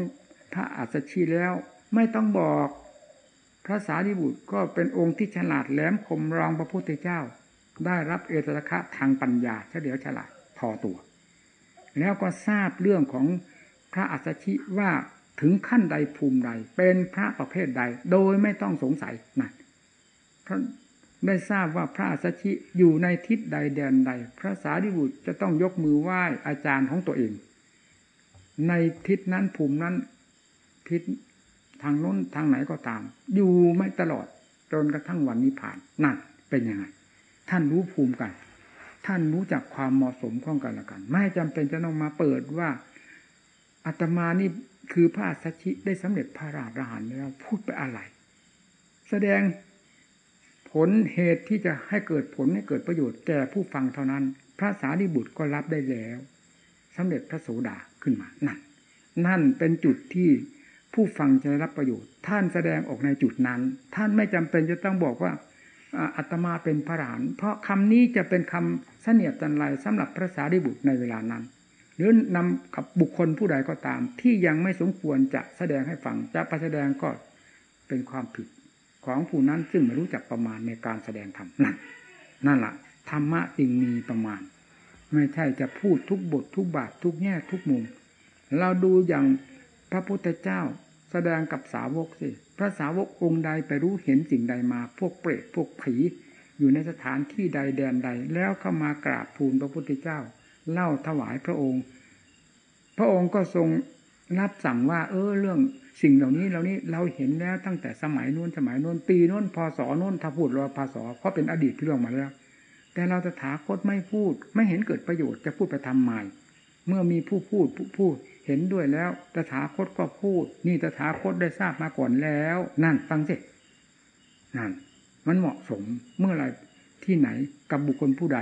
พระอัสสชีแล้ว ไม่ต้องบอกพระสารีบุตรก็เป็นองค์ที่ฉลาดแหลมคมรองพระพุทธเจ้า ได้รับเอตระคะทางปัญญาเฉลียวฉลาดพอตัว แล้วก็ทราบเรื่องของพระอัสชิว่าถึงขั้นใดภูมิใด เป็นพระประเภทใดโดยไม่ต้องสงสัยนั่นพระได้ทราบว่าพระอัสสชิอยู่ในทิศใดแดนใด พระสารีบุตรจะต้องยกมือไหว้อาจารย์ของตัวเอง ในทิศนั้นภูมินั้นทิศ ทางน้นทางไหนก็ตาม อยู่ไม่ตลอดจนกระทั่งวันนี้ผ่านนั่นเป็นยังไง ท่านรู้ภูมิกัน ท่านรู้จักความเหมาะสมของกันและกัน ไม่จำเป็นจะต้องมาเปิดว่าอาตมานี่คือพระสัชชิได้สำเร็จพระราชหันแล้วพูดไปอะไร แสดงผลเหตุที่จะให้เกิดผลให้เกิดประโยชน์แก่ผู้ฟังเท่านั้น พระสารีบุตรก็รับได้แล้วสำเร็จพระโสดาขึ้นมานั่นนั่นเป็นจุดที่ ผู้ฟังจะรับประโยชน์ ท่านแสดงออกในจุดนั้น ท่านไม่จำเป็นจะต้องบอกว่าอัตมาเป็นพระราน เพราะคำนี้จะเป็นคำเสนียดจันไรสำหรับพระสารีบุตรในเวลานั้น หรือนำกับบุคคลผู้ใดก็ตาม ที่ยังไม่สมควรจะแสดงให้ฟังจะประแสดงก็เป็นความผิดของผู้นั้นซึ่งไม่รู้จักประมาณในการแสดงธรรมนั่นนั่นแหละธรรมะจึงมีประมาณ ไม่ใช่จะพูดทุกบททุกบาททุกแง่ทุกมุม เราดูอย่างพระพุทธเจ้า แสดงกับสาวกสิพระสาวกองค์ใดไปรู้เห็นสิ่งใดมา พวกเปรตพวกผี อยู่ในสถานที่ใดแดนใด แล้วเข้ามากราบทูลพระพุทธเจ้า เล่าถวายพระองค์ พระองค์ก็ทรงรับสั่งว่า เออเรื่องสิ่งเหล่านี้เหล่านี้เราเห็นแล้วตั้งแต่สมัยนู้นสมัยนู้นปีนู้นพศนู้นถ้าพูดเราพศเพราะเป็นอดีตเรื่องมาแล้ว แต่เราตถาคตไม่พูด ไม่เห็นเกิดประโยชน์จะพูดไปทำใหม่เมื่อมีผู้พูดผู้พูด เห็นด้วยแล้วตถาคตก็พูด นี่ตถาคตได้ทราบมาก่อนแล้ว นั่นฟังสินั่น มันเหมาะสมเมื่อไรที่ไหนกับบุคคลผู้ใด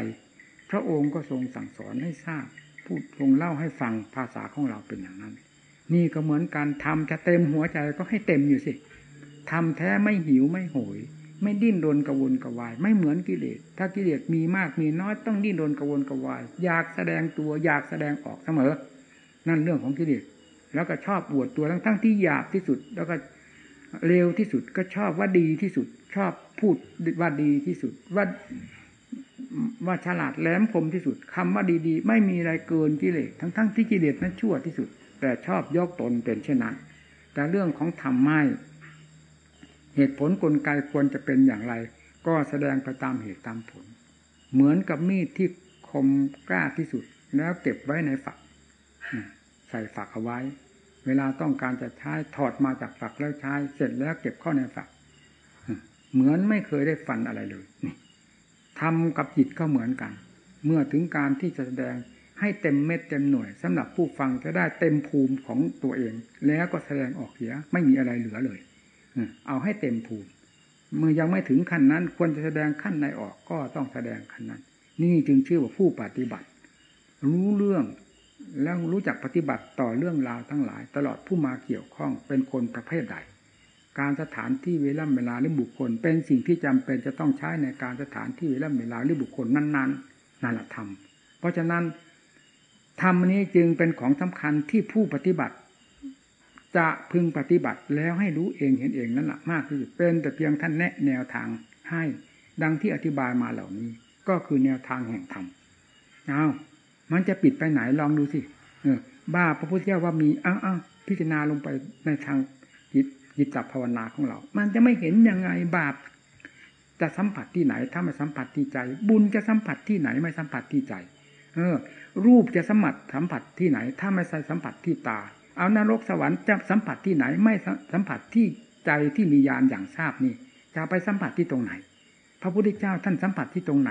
พระองค์ก็ทรงสั่งสอนให้ทราบพูดทรงเล่าให้ฟังภาษาของเราเป็นอย่างนั้น นี่ก็เหมือนการทำจะเต็มหัวใจก็ให้เต็มอยู่สิทำแท้ไม่หิวไม่โหย ไม่ดิ้นรนกระวนกระวาย ไม่เหมือนกิเลสถ้ากิเลสมีมากมีน้อยต้องดิ้นรนกระวนกระวาย อยากแสดงตัวอยากแสดงออกเสมอ นั่นเรื่องของกิเลสแล้วก็ชอบอวดตัวทั้งทั้งที่หยาบที่สุด แล้วก็เร็วที่สุดก็ชอบว่าดีที่สุด ชอบพูดว่าดีที่สุดว่าว่าฉลาดแหลมคมที่สุดคำว่าดีๆ ไม่มีอะไรเกินกิเลสทั้งๆทที่กิเลสนั้นชั่วที่สุด แต่ชอบยกตนเป็นเช่นนั้นแต่เรื่องของธรรมไม่เหตุผลกลไกควรจะเป็นอย่างไร ก็แสดงไปตามเหตุตามผล เหมือนกับมีดที่คมกล้าที่สุด แล้วเก็บไว้ในฝัก ใส่ฝักเอาไว้ เวลาต้องการจะใช้ถอดมาจากฝักแล้วใช้ เสร็จแล้วเก็บเข้าในฝักเหมือนไม่เคยได้ฟันอะไรเลยทำกับจิตก็เหมือนกัน เมื่อถึงการที่จะแสดงให้เต็มเม็ดเต็มหน่วยสำหรับผู้ฟังจะได้เต็มภูมิของตัวเอง แล้วก็แสดงออกเสียไม่มีอะไรเหลือเลยเอาให้เต็มภูมิ เมื่อยังไม่ถึงขั้นนั้น ควรจะแสดงขั้นในออกก็ต้องแสดงขั้นนั้น นี่จึงชื่อว่าผู้ปฏิบัติ รู้เรื่อง แล้วรู้จักปฏิบัติต่อเรื่องราวทั้งหลาย ตลอดผู้มาเกี่ยวข้องเป็นคนประเภทใด การสถานที่เวลาเวลาหรือบุคคล เป็นสิ่งที่จำเป็นจะต้องใช้ในการสถานที่เวลาเวลาหรือบุคคลนั้นๆนั่นแหละธรรมเพราะฉะนั้นธรรมนี้จึงเป็นของสำคัญที่ผู้ปฏิบัติ จะพึงปฏิบัติแล้วให้รู้เองเห็นเองนั่นแหละมากที่สุดเป็นแต่เพียงท่านแนะแนวทางให้ดังที่อธิบายมาเหล่านี้ ก็คือแนวทางแห่งธรรมเอา มันจะปิดไปไหนลองดูสิเออบ้าพระพุทธเจ้าว่ามีอ้าวอ้าพิจารณาลงไปในทางจิตจิตจับภาวนาของเรา มันจะไม่เห็นยังไงบาปจะสัมผัสที่ไหน ถ้าไม่สัมผัสที่ใจ บุญจะสัมผัสที่ไหนไม่สัมผัสที่ใจ เออ รูปจะสัมผัสสัมผัสที่ไหน ถ้าไม่ใส่สัมผัสที่ตา เอานรกสวรรค์จะสัมผัสที่ไหน ไม่สัมผัสที่ใจที่มีญาณอย่างทราบนี่ จะไปสัมผัสที่ตรงไหน พระพุทธเจ้าท่านสัมผัสที่ตรงไหน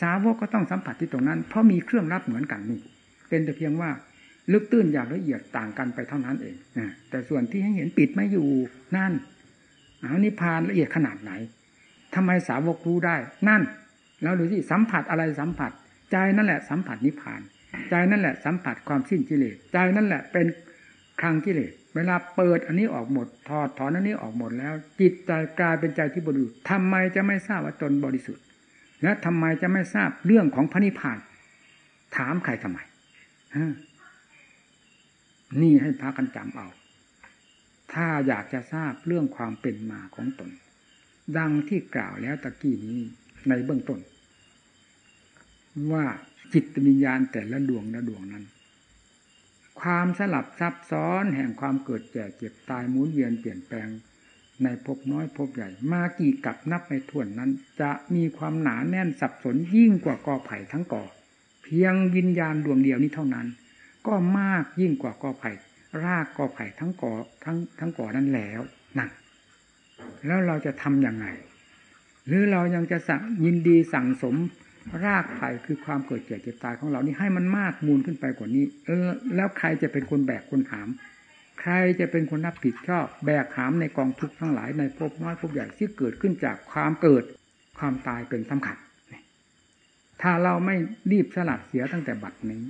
สาวกก็ต้องสัมผัสที่ตรงนั้น เพราะมีเครื่องรับเหมือนกันนี่เป็นแต่เพียงว่าลึกตื้นอย่างละเอียดต่างกันไปเท่านั้นเองนะแต่ส่วนที่ให้เห็นปิดไม่อยู่นั่นอานิพานละเอียดขนาดไหนทำไมสาวกรู้ได้ นั่น แล้วดูสิสัมผัสอะไรสัมผัส ใจนั่นแหละสัมผัสนิพาน ใจนั่นแหละสัมผัสความสิ้นกิเลสใจนั่นแหละเป็นคลังกิเลสเวลาเปิดอันนี้ออกหมดถอดถอนอันนี้ออกหมดแล้ว จิตใจกลายเป็นใจที่บริสุทธิ์ทำไมจะไม่ทราบว่าตนบริสุทธิ์ และทำไมจะไม่ทราบเรื่องของพระนิพพาน ถามใครทำไมนี่ให้พากันจำเอา ถ้าอยากจะทราบเรื่องความเป็นมาของตน ดังที่กล่าวแล้วตะกี้นี้ในเบื้องต้น ว่าจิตวิญญาณแต่ละดวงละดวงนั้น ความสลับซับซ้อนแห่งความเกิดแก่เจ็บตายหมุนเวียนเปลี่ยนแปลง ในภพน้อยภพใหญ่ มากี่กับนับในทวนนั้น จะมีความหนาแน่นสับสนยิ่งกว่ากอไผ่ทั้งกอ เพียงวิญญาณดวงเดียวนี้เท่านั้น ก็มากยิ่งกว่ากอไผ่รากกอไผ่ทั้งกอทั้งทั้งกอนั้นแล้วนั่นแล้วเราจะทํำยังไง หรือเรายังจะสั่งยินดีสั่งสมรากไผ่คือความเกิดเจ็บเจ็บตายของเรานี่ให้มันมากมูลขึ้นไปกว่านี้ เออ แล้วใครจะเป็นคนแบกคนหาม ใครจะเป็นคนรับผิดชอบ แบกหามในกองทุกข์ทั้งหลายในภพน้อยภพใหญ่ที่เกิดขึ้นจากความเกิดความตายเป็นสำคัญถ้าเราไม่รีบสลัดเสียตั้งแต่บัดนี้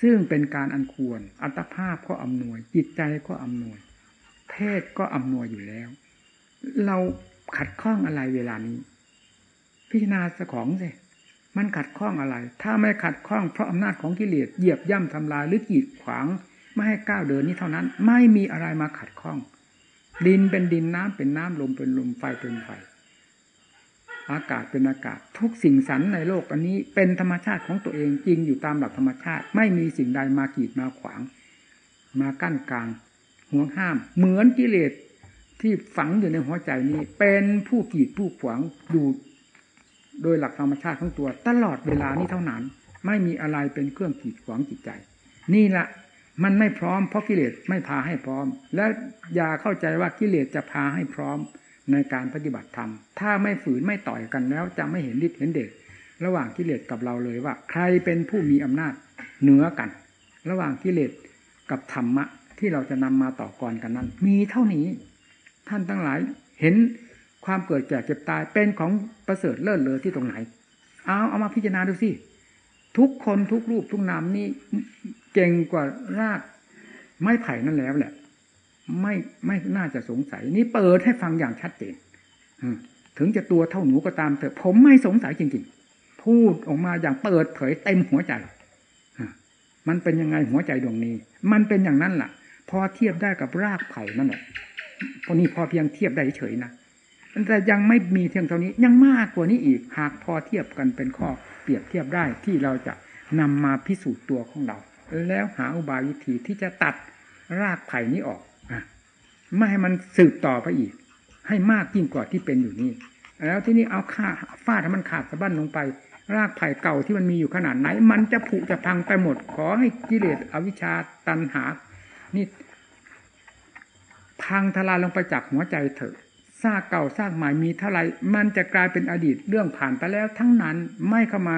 ซึ่งเป็นการอันควร อัตภาพก็อำนวย จิตใจก็อำนวย เพศก็อำนวยอยู่แล้ว เราขัดข้องอะไรเวลานี้ พิจารณาสของสิมันขัดข้องอะไร ถ้าไม่ขัดข้องเพราะอำนาจของกิเลสเหยียบย่ำทำลายหรือกีดขวาง ไม่ให้ก้าวเดินนี้เท่านั้น ไม่มีอะไรมาขัดข้อง ดินเป็นดินน้ำเป็นน้ำลมเป็นลมไฟเป็นไฟ อากาศเป็นอากาศ ทุกสิ่งสรรในโลกอันนี้เป็นธรรมชาติของตัวเองจริงอยู่ตามหลักธรรมชาติ ไม่มีสิ่งใดมากีดมาขวาง มากั้นกลางห่วงห้าม เหมือนกิเลสที่ฝังอยู่ในหัวใจนี้ เป็นผู้กีดผู้ขวางอยู่โดยหลักธรรมชาติของตัว ตลอดเวลานี้เท่านั้น ไม่มีอะไรเป็นเครื่องกีดขวางจิตใจ นี่แหละ มันไม่พร้อมเพราะกิเลสไม่พาให้พร้อม และอย่าเข้าใจว่ากิเลสจะพาให้พร้อมในการปฏิบัติธรรม ถ้าไม่ฝืนไม่ต่อยกันแล้ว จะไม่เห็นฤทธิ์เห็นเดชระหว่างกิเลสกับเราเลยว่า ใครเป็นผู้มีอำนาจเหนือกัน ระหว่างกิเลสกับธรรมะ ที่เราจะนำมาต่อกรกันนั้น มีเท่านี้ ท่านทั้งหลายเห็นความเกิดแก่เจ็บตายเป็นของประเสริฐเลิศเลอที่ตรงไหน เอาเอามาพิจารณาดูสิทุกคนทุกรูปทุกนามนี่ เก่งกว่ารากไม้ไผ่นั่นแล้วแหละ ไม่ไม่น่าจะสงสัย นี่เปิดให้ฟังอย่างชัดเจนถึงจะตัวเท่าหนูก็ตามแต่ผมไม่สงสัยจริงๆ พูดออกมาอย่างเปิดเผยเต็มหัวใจมันเป็นยังไงหัวใจดวงนี้ มันเป็นอย่างนั้นล่ะ พอเทียบได้กับรากไผ่นั่นแหละพอนี้พอเพียงเทียบได้เฉยนะแต่ยังไม่มีเพียงเท่านี้ยังมากกว่านี้อีก หากพอเทียบกันเป็นข้อเปรียบเทียบได้ที่เราจะนำมาพิสูจน์ตัวของเรา แล้วหาอุบายวิธีที่จะตัดรากไผ่นี้ออกอไม่ให้มันสืบต่อไปอีก ให้มากยิ่งกว่าที่เป็นอยู่นี่แล้วที่นี่เอาค่าฟาดให้มันขาดสะบั้นลงไป รากไผ่เก่าที่มันมีอยู่ขนาดไหน มันจะผุจะพังไปหมด ขอให้กิเลสอวิชชาตันหา นี่พังทลายลงไปจากหัวใจเถอะซากเก่าซากใหม่มีเท่าไรมันจะกลายเป็นอดีตเรื่องผ่านไปแล้วทั้งนั้นไม่เข้ามา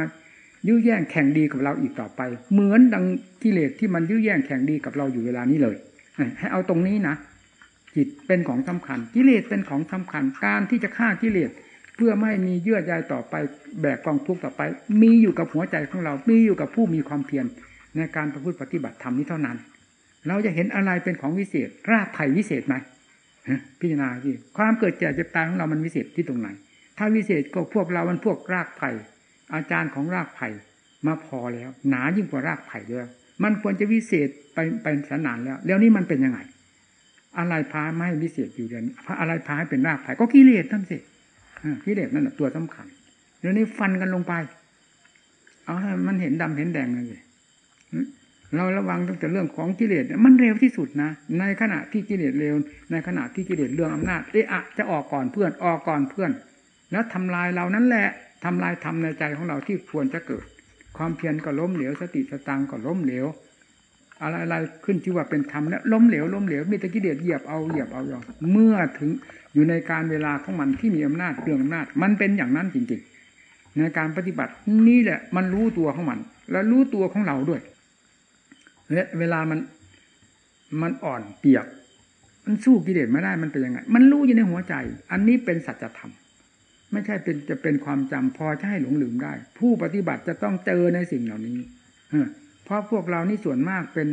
ยื้อแย่งแข่งดีกับเราอีกต่อไป เหมือนดังกิเลสที่มันยื้อแย่งแข่งดีกับเราอยู่เวลานี้เลย ให้เอาตรงนี้นะจิตเป็นของสำคัญ กิเลสเป็นของสำคัญ การที่จะฆ่ากิเลสเพื่อไม่มีเยื่อใยต่อไปแบกกองทุกข์ต่อไป มีอยู่กับหัวใจของเรา มีอยู่กับผู้มีความเพียรในการประพฤติปฏิบัติธรรมนี้เท่านั้น เราจะเห็นอะไรเป็นของวิเศษ รากไผ่วิเศษไหมพิจารณาสิความเกิดเจ็บตายของเรามันวิเศษที่ตรงไหน ถ้าวิเศษก็พวกเรามันพวกรากไผ่ อาจารย์ของรากไผ่มาพอแล้ว หนายิ่งกว่ารากไผ่ด้วยมันควรจะวิเศษไปไปสนานแล้ว แล้วนี้มันเป็นยังไง อะไรพาไม่วิเศษอยู่เดือนอะไรพาให้เป็นรากไผ่ก็กิเลสทั้งสิกิเลสนั่นแหะตัวสำคัญเดี๋ยวนี้ฟันกันลงไป เอาให้มันเห็นดำเห็นแดงเลยเราระวังตั้งแต่เรื่องของกิเลสมันเร็วที่สุดนะ ในขณะที่กิเลสเร็ว ในขณะที่กิเลสเรื่องอำนาจเอะอะจะออกก่อนเพื่อนออกก่อนเพื่อน แล้วทำลายเรานั่นแหละ ทำลายทำในใจของเราที่ควรจะเกิด ความเพียรก็ล้มเหลวสติสตังก็ล้มเหลวอะไรอะไรขึ้นชื่อว่าเป็นธรรมแล้วล้มเหลวล้มเหลวมีต่กิเลสเหยียบเอาเหยียบเอาอย่างเมื่อถึงอยู่ในการเวลาของมันที่มีอำนาจเรื่องอำนาจ มันเป็นอย่างนั้นจริงๆ ในการปฏิบัตินี่แหละ มันรู้ตัวของมัน และรู้ตัวของเราด้วยเวลามันมันอ่อนเปียก มันสู้กิเลสไม่ได้มันเป็นยังไง มันรู้อยู่ในหัวใจ อันนี้เป็นสัจธรรม ไม่ใช่เป็นจะเป็นความจำพอจะให้หลงลืมได้ ผู้ปฏิบัติจะต้องเจอในสิ่งเหล่านี้เพราะพวกเรานี่ส่วนมากเป็น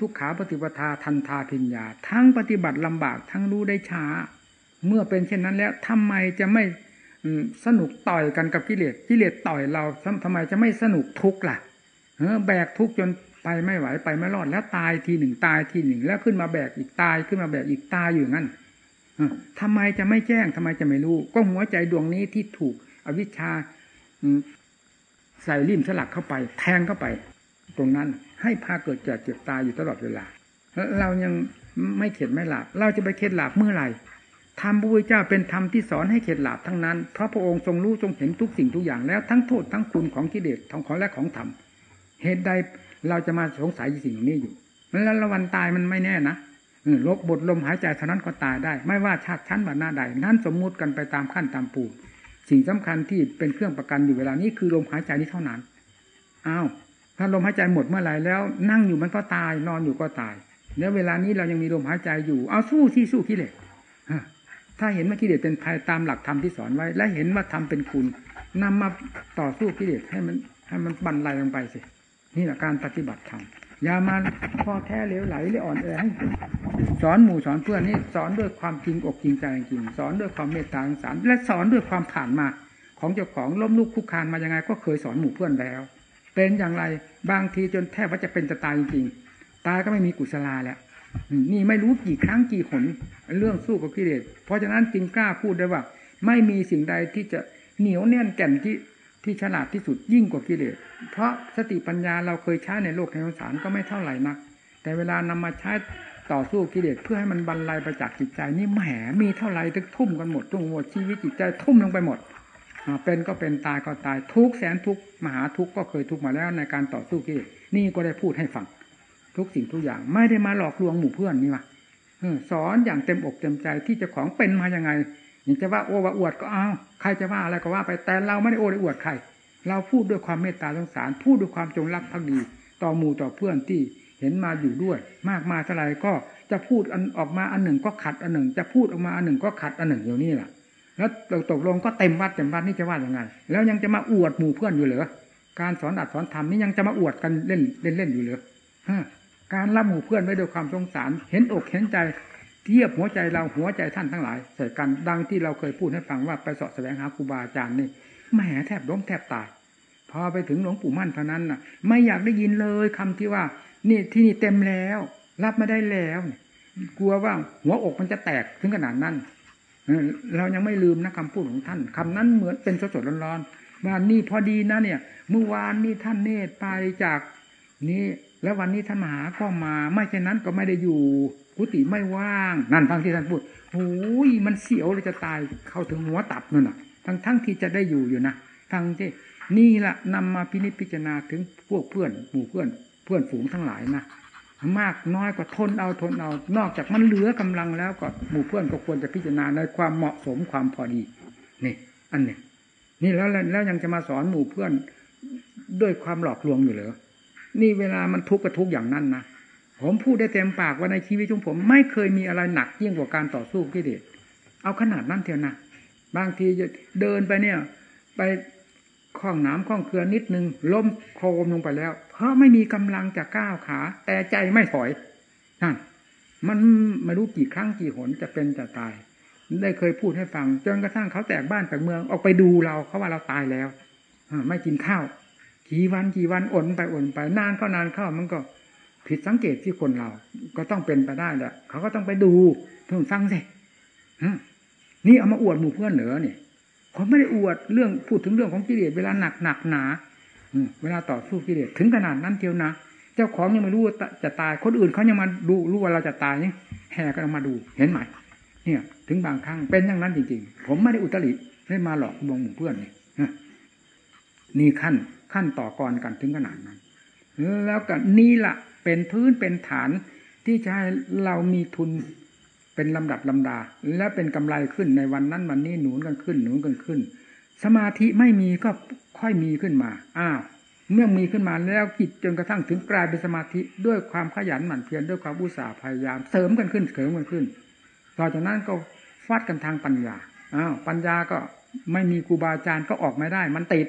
ทุกขาปฏิปทาทันทาพิญญา ทั้งปฏิบัติลำบากทั้งรู้ได้ช้า เมื่อเป็นเช่นนั้นแล้วทำไมจะไม่สนุกต่อยกันกับกิเลสกิเลสต่อยเราทำไมจะไม่สนุกทุกข์ล่ะแบกทุกข์จนไปไม่ไหวไปไม่รอดแล้วตายทีหนึ่งตายทีหนึ่ง แล้วขึ้นมาแบกอีกตายขึ้นมาแบกอีกตายอยู่นั่น ทำไมจะไม่แจ้งทำไมจะไม่รู้ ก็หัวใจดวงนี้ที่ถูกอวิชชาใส่ริมสลักเข้าไป แทงเข้าไป ตรงนั้น ให้พาเกิดเจ็บเจ็บตายอยู่ตลอดเวลาเรายังไม่เข็ดไม่หลับเราจะไปเข็ดหลับเมื่อไหร่ธรรมพระพุทธเจ้าเป็นธรรมที่สอนให้เข็ดหลับทั้งนั้นเพราะพระองค์ทรงรู้ทรงเห็นทุกสิ่งทุกอย่างแล้วทั้งโทษทั้งคุณของกิเลสของของและของธรรมเหตุใดเราจะมาสงสัยสิ่งนี้อยู่แล้ววันตายมันไม่แน่นะ ลบบทลมหายใจเท่านั้นก็ตายได้ ไม่ว่าชาติชั้นวันหน้าใดนั้นสมมุติกันไปตามขั้นตามปูสิ่งสำคัญที่เป็นเครื่องประกันอยู่เวลานี้คือลมหายใจนี้เท่านั้นอ้าวถ้าลมหายใจหมดเมื่อไหร่แล้ว นั่งอยู่มันก็ตายนอนอยู่ก็ตายแล้วเวลานี้เรายังมีลมหายใจอยู่ เอาสู้ที่สู้กิเลสถ้าเห็นว่ากิเลสเป็นภัยตามหลักธรรมที่สอนไว้ และเห็นว่าธรรมเป็นคุณนำมาต่อสู้กิเลสให้มันให้มันบันไลลงไปสินี่แหละการปฏิบัติธรรม อย่ามาพ่อแท้เหลวไหลหรืออ่อนแอให้สอนหมู่สอนเพื่อนนี่สอนด้วยความจริงอกจริงใจจริงสอนด้วยความเมตตาสงสารและสอนด้วยความผ่านมา ของเจ้าของล้มลุกคุกคานมายังไง ก็เคยสอนหมู่เพื่อนแล้ว เป็นอย่างไรบางทีจนแทบว่าจะเป็นจะตายจริงตายก็ไม่มีกุศลาแล้วนี่ไม่รู้กี่ครั้งกี่หนเรื่องสู้กับกิเลสเพราะฉะนั้นจึงกล้าพูดได้ว่า ไม่มีสิ่งใดที่จะเหนียวแน่นแก่นที่ ที่ฉลาดที่สุดยิ่งกว่ากิเลส เพราะสติปัญญาเราเคยใช้ในโลกแห่งสารก็ไม่เท่าไหร่นัก แต่เวลานำมาใช้ต่อสู้กิเลสเพื่อให้มันบรรลัยประจักษ์จิตใจนี่แหมมีเท่าไหร่ทึกทุ่มกันหมดทุ่มหมดชีวิตจิตใจทุ่มลงไปหมดเป็นก็เป็นตายก็ตายทุกแสนทุกมหาทุกก็เคยทุกมาแล้วในการต่อสู้กิเลสนี่ก็ได้พูดให้ฟังทุกสิ่งทุกอย่าง ไม่ได้มาหลอกลวงหมู่เพื่อนนี่วะสอนอย่างเต็มอกเต็มใจที่จะของเป็นมายังไง อย่างจะว่าโอ้ว่าอวดก็เอาใครจะว่าอะไรก็ว่าไปแต่เราไม่ได้โอ้ได้อวดใคร เราพูดด้วยความเมตตาสงสาร พูดด้วยความจงรักภักดี ต่อหมู่ต่อเพื่อนที่เห็นมาอยู่ด้วย มากมาเท่าไรก็จะพูดอันออกมาอันหนึ่งก็ขัดอันหนึ่ง จะพูดออกมาอันหนึ่งก็ขัดอันหนึ่งอยู่นี่แหละแล้วตกลงก็เต็มวัดเต็มวัดนี่จะว่าอย่างไงแล้วยังจะมาอวดหมู่เพื่อนอยู่เหรอการสอนอัดสอนธรรมนี่ยังจะมาอวดกันเล่นเล่นเล่นอยู่เหรอการรับหมู่เพื่อนไว้ด้วยความสงสาร เห็นอกเห็นใจ เทียบหัวใจเราหัวใจท่านทั้งหลายใส่กันดังที่เราเคยพูดให้ฟังว่าไปสอบแสวงหาครูบาอาจารย์นี่แหมแทบล้มแทบตายพอไปถึงหลวงปู่มั่นเท่านั้นน่ะ ไม่อยากได้ยินเลยคำที่ว่า นี่ที่นี่เต็มแล้ว รับไม่ได้แล้วกลัวว่าหัวอกมันจะแตกถึงขนาดนั้นเรายังไม่ลืมนะคำพูดของท่านคำนั้นเหมือนเป็นสดๆร้อนๆว่านี่พอดีนะเนี่ย เมื่อวานนี่ท่านเนตรไปจากนี้แล้ววันนี้ท่านมหาก็มา ไม่เช่นนั้นก็ไม่ได้อยู่ กุฏิไม่ว่าง นั่นฟังที่ท่านพูดโอ้ยมันเสียวเลยจะตายเข้าถึงหัวตับนั่นน่ะ ทั้งทั้งที่จะได้อยู่อยู่นะฟังที่นี่แหละนำมาพินิจพิจารณาถึงพวกเพื่อนหมู่เพื่อน เพื่อนฝูงทั้งหลายนะมากน้อยก็ทนเอาทนเอา นอกจากมันเหลือกำลังแล้วก็หมู่เพื่อนก็ควรจะพิจารณาในความเหมาะสมความพอดีนี่อันนี้นี่แล้วแล้วยังจะมาสอนหมู่เพื่อนด้วยความหลอกลวงอยู่เหรอนี่เวลามันทุกข์ก็ทุกข์อย่างนั้นนะ ผมพูดได้เต็มปากว่าในชีวิตของผม ไม่เคยมีอะไรหนักยิ่งกว่าการต่อสู้กิเลสเอาขนาดนั้นเถอะนะบางทีจะเดินไปเนี่ย ไปคล้องนามคล้องเครือนิดนึงล้มโครมลงไปแล้ว เพราะไม่มีกำลังจะก้าวขา แต่ใจไม่ถอยนั่นมันไม่รู้กี่ครั้งกี่หนจะเป็นจะตาย ได้เคยพูดให้ฟัง จนกระทั่งเขาแตกบ้านแตกเมืองออกไปดูเราเขาว่าเราตายแล้วไม่กินข้าวกี่วันกี่วันอ่นไปอ่นไปนานเข้านานเข้ามันก็ ผิดสังเกตที่คนเรา ก็ต้องเป็นไปได้แหละเขาก็ต้องไปดูเพิ่งฟังสินี่เอามาอวดหมู่เพื่อนเหนือเนี่ยผมไม่ได้อวดเรื่องพูดถึงเรื่องของกิเลสเวลาหนักหนักหนาเวลาต่อสู้กิเลสถึงขนาดนั้นเทียวนะเจ้าของยังไม่รู้จะตายคนอื่นเขายังมาดูรู้ว่าเราจะตายนี่แห่กันมาดูเห็นไหมเนี่ย ถึงบางครั้งเป็นอย่างนั้นจริงๆ ผมไม่ได้อุตริไม่มาหลอกลวงหมู่เพื่อนเนี่ยนี่ขั้นขั้นต่อกรกันถึงขนาดนั้น แล้วก็นี่ละ เป็นพื้นเป็นฐานที่จะให้เรามีทุนเป็นลำดับลำดา และเป็นกำไรขึ้นในวันนั้นวันนี้หนุนกันขึ้นหนุนกันขึ้น สมาธิไม่มีก็ค่อยมีขึ้นมาอ้าวเมื่อมีขึ้นมาแล้วจิตจนกระทั่งถึงกลายเป็นสมาธิด้วยความขยันหมั่นเพียรด้วยความอุตสาห์พยายาม เสริมกันขึ้นเสริมกันขึ้นต่อจากนั้นก็ฟาดกันทางปัญญาอ้าวปัญญาก็ไม่มีครูบาอาจารย์ก็ออกไม่ได้ มันติด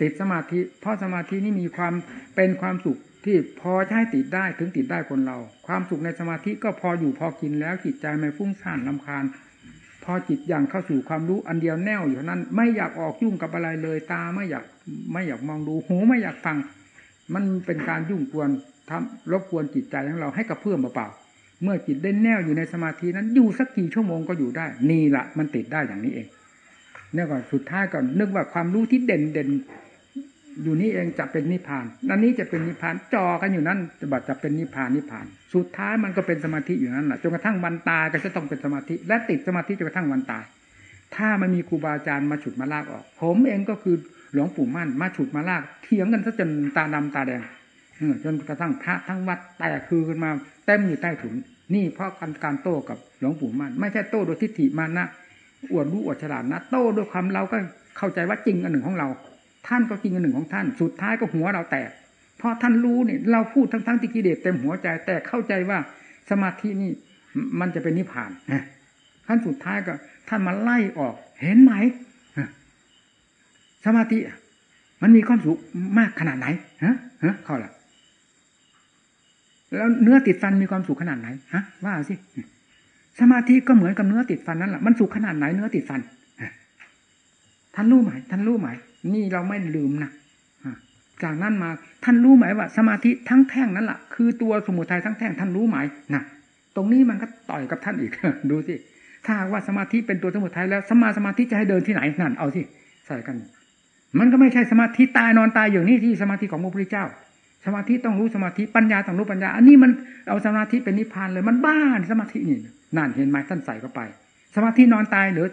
ติดสมาธิ เพราะสมาธินี่มีความเป็นความสุข ที่พอใช้ติดได้ถึงติดได้คนเรา ความสุขในสมาธิก็พออยู่พอกินแล้วจิตใจไม่ฟุ้งซ่านลำคาญ พอจิตอย่างเข้าสู่ความรู้อันเดียวแน่วอยู่นั้น ไม่อยากออกยุ่งกับอะไรเลยตาไม่อยากไม่อยากมองดูหูไม่อยากฟัง มันเป็นการยุ่งกวนทำรบกวนจิตใจของเราให้กับเพื่อมเปล่าเมื่อจิตได้แน่วอยู่ในสมาธินั้นอยู่สักกี่ชั่วโมงก็อยู่ได้ นี่แหละมันติดได้อย่างนี้เองเนี่ยก่อนสุดท้ายก่อนนึกว่าความรู้ที่เด่นเด่น อยู่นี่เองจะเป็นนิพพานนั่นนี้จะเป็นนิพพานจอกันอยู่นั้นจะบัดจะเป็นนิพพานนิพพาน สุดท้ายมันก็เป็นสมาธิอยู่นั้นแหละจนกระทั่งวันตายก็จะต้องเป็นสมาธิ และติดสมาธิจนกระทั่งวันตาย ถ้ามันมีครูบาอาจารย์มาฉุดมาลากออก ผมเองก็คือหลวงปู่มั่นมาฉุดมาลากเถียงกันซะจนตาดำตาแดงจนกระทั่งพระทั้งวัดแตกคือขึ้นมาเต็มอยู่ใต้ถุนนี่เพราะการการโต้กับหลวงปู่มั่นไม่ใช่โต้โดยทิฏฐิมานะอวดรู้อวดฉลาดนะ โต้ด้วยความเราก็เข้าใจว่าจริงอันหนึ่งของเรา ท่านก็กินอันหนึ่งของท่าน สุดท้ายก็หัวเราแตก เพราะท่านรู้เนี่ยเราพูดทั้งทั้งที่กิเลสเต็มหัวใจ แต่เข้าใจว่าสมาธินี่มันจะเป็นนิพพานขั้นสุดท้ายก็ ท่านมาไล่ออก เห็นไหมสมาธิมันมีความสุขมากขนาดไหนฮะฮะเข้าละแล้วเนื้อติดฟันมีความสุขขนาดไหนฮะว่าสิสมาธิก็เหมือนกับเนื้อติดฟันนั่นแหละมันสุขขนาดไหนเนื้อติดฟันท่านรู้ไหมท่านรู้ไหม นี่เราไม่ลืมนะจากนั้นมาท่านรู้ไหมว่า สมาธิทั้งแท่งนั้นแหละคือตัวสมุทัยทั้งแท่งท่านรู้ไหมนะตรงนี้มันก็ต่อยกับท่านอีก ดูสิถ้าว่าสมาธิเป็นตัวสมุทัยแล้วสมาสมาธิจะให้เดินที่ไหนนั่นเอาสิใส่กัน มันก็ไม่ใช่สมาธิตายนอนตายอย่างนี้ที่สมาธิของพระพุทธเจ้า สมาธิต้องรู้สมาธิปัญญาต้องรู้ปัญญา อันนี้มันเอาสมาธิเป็นนิพพานเลยมันบ้าสมาธินี่นั่นเห็นไหมท่านใส่เข้าไป สมาธินอนตายหรือ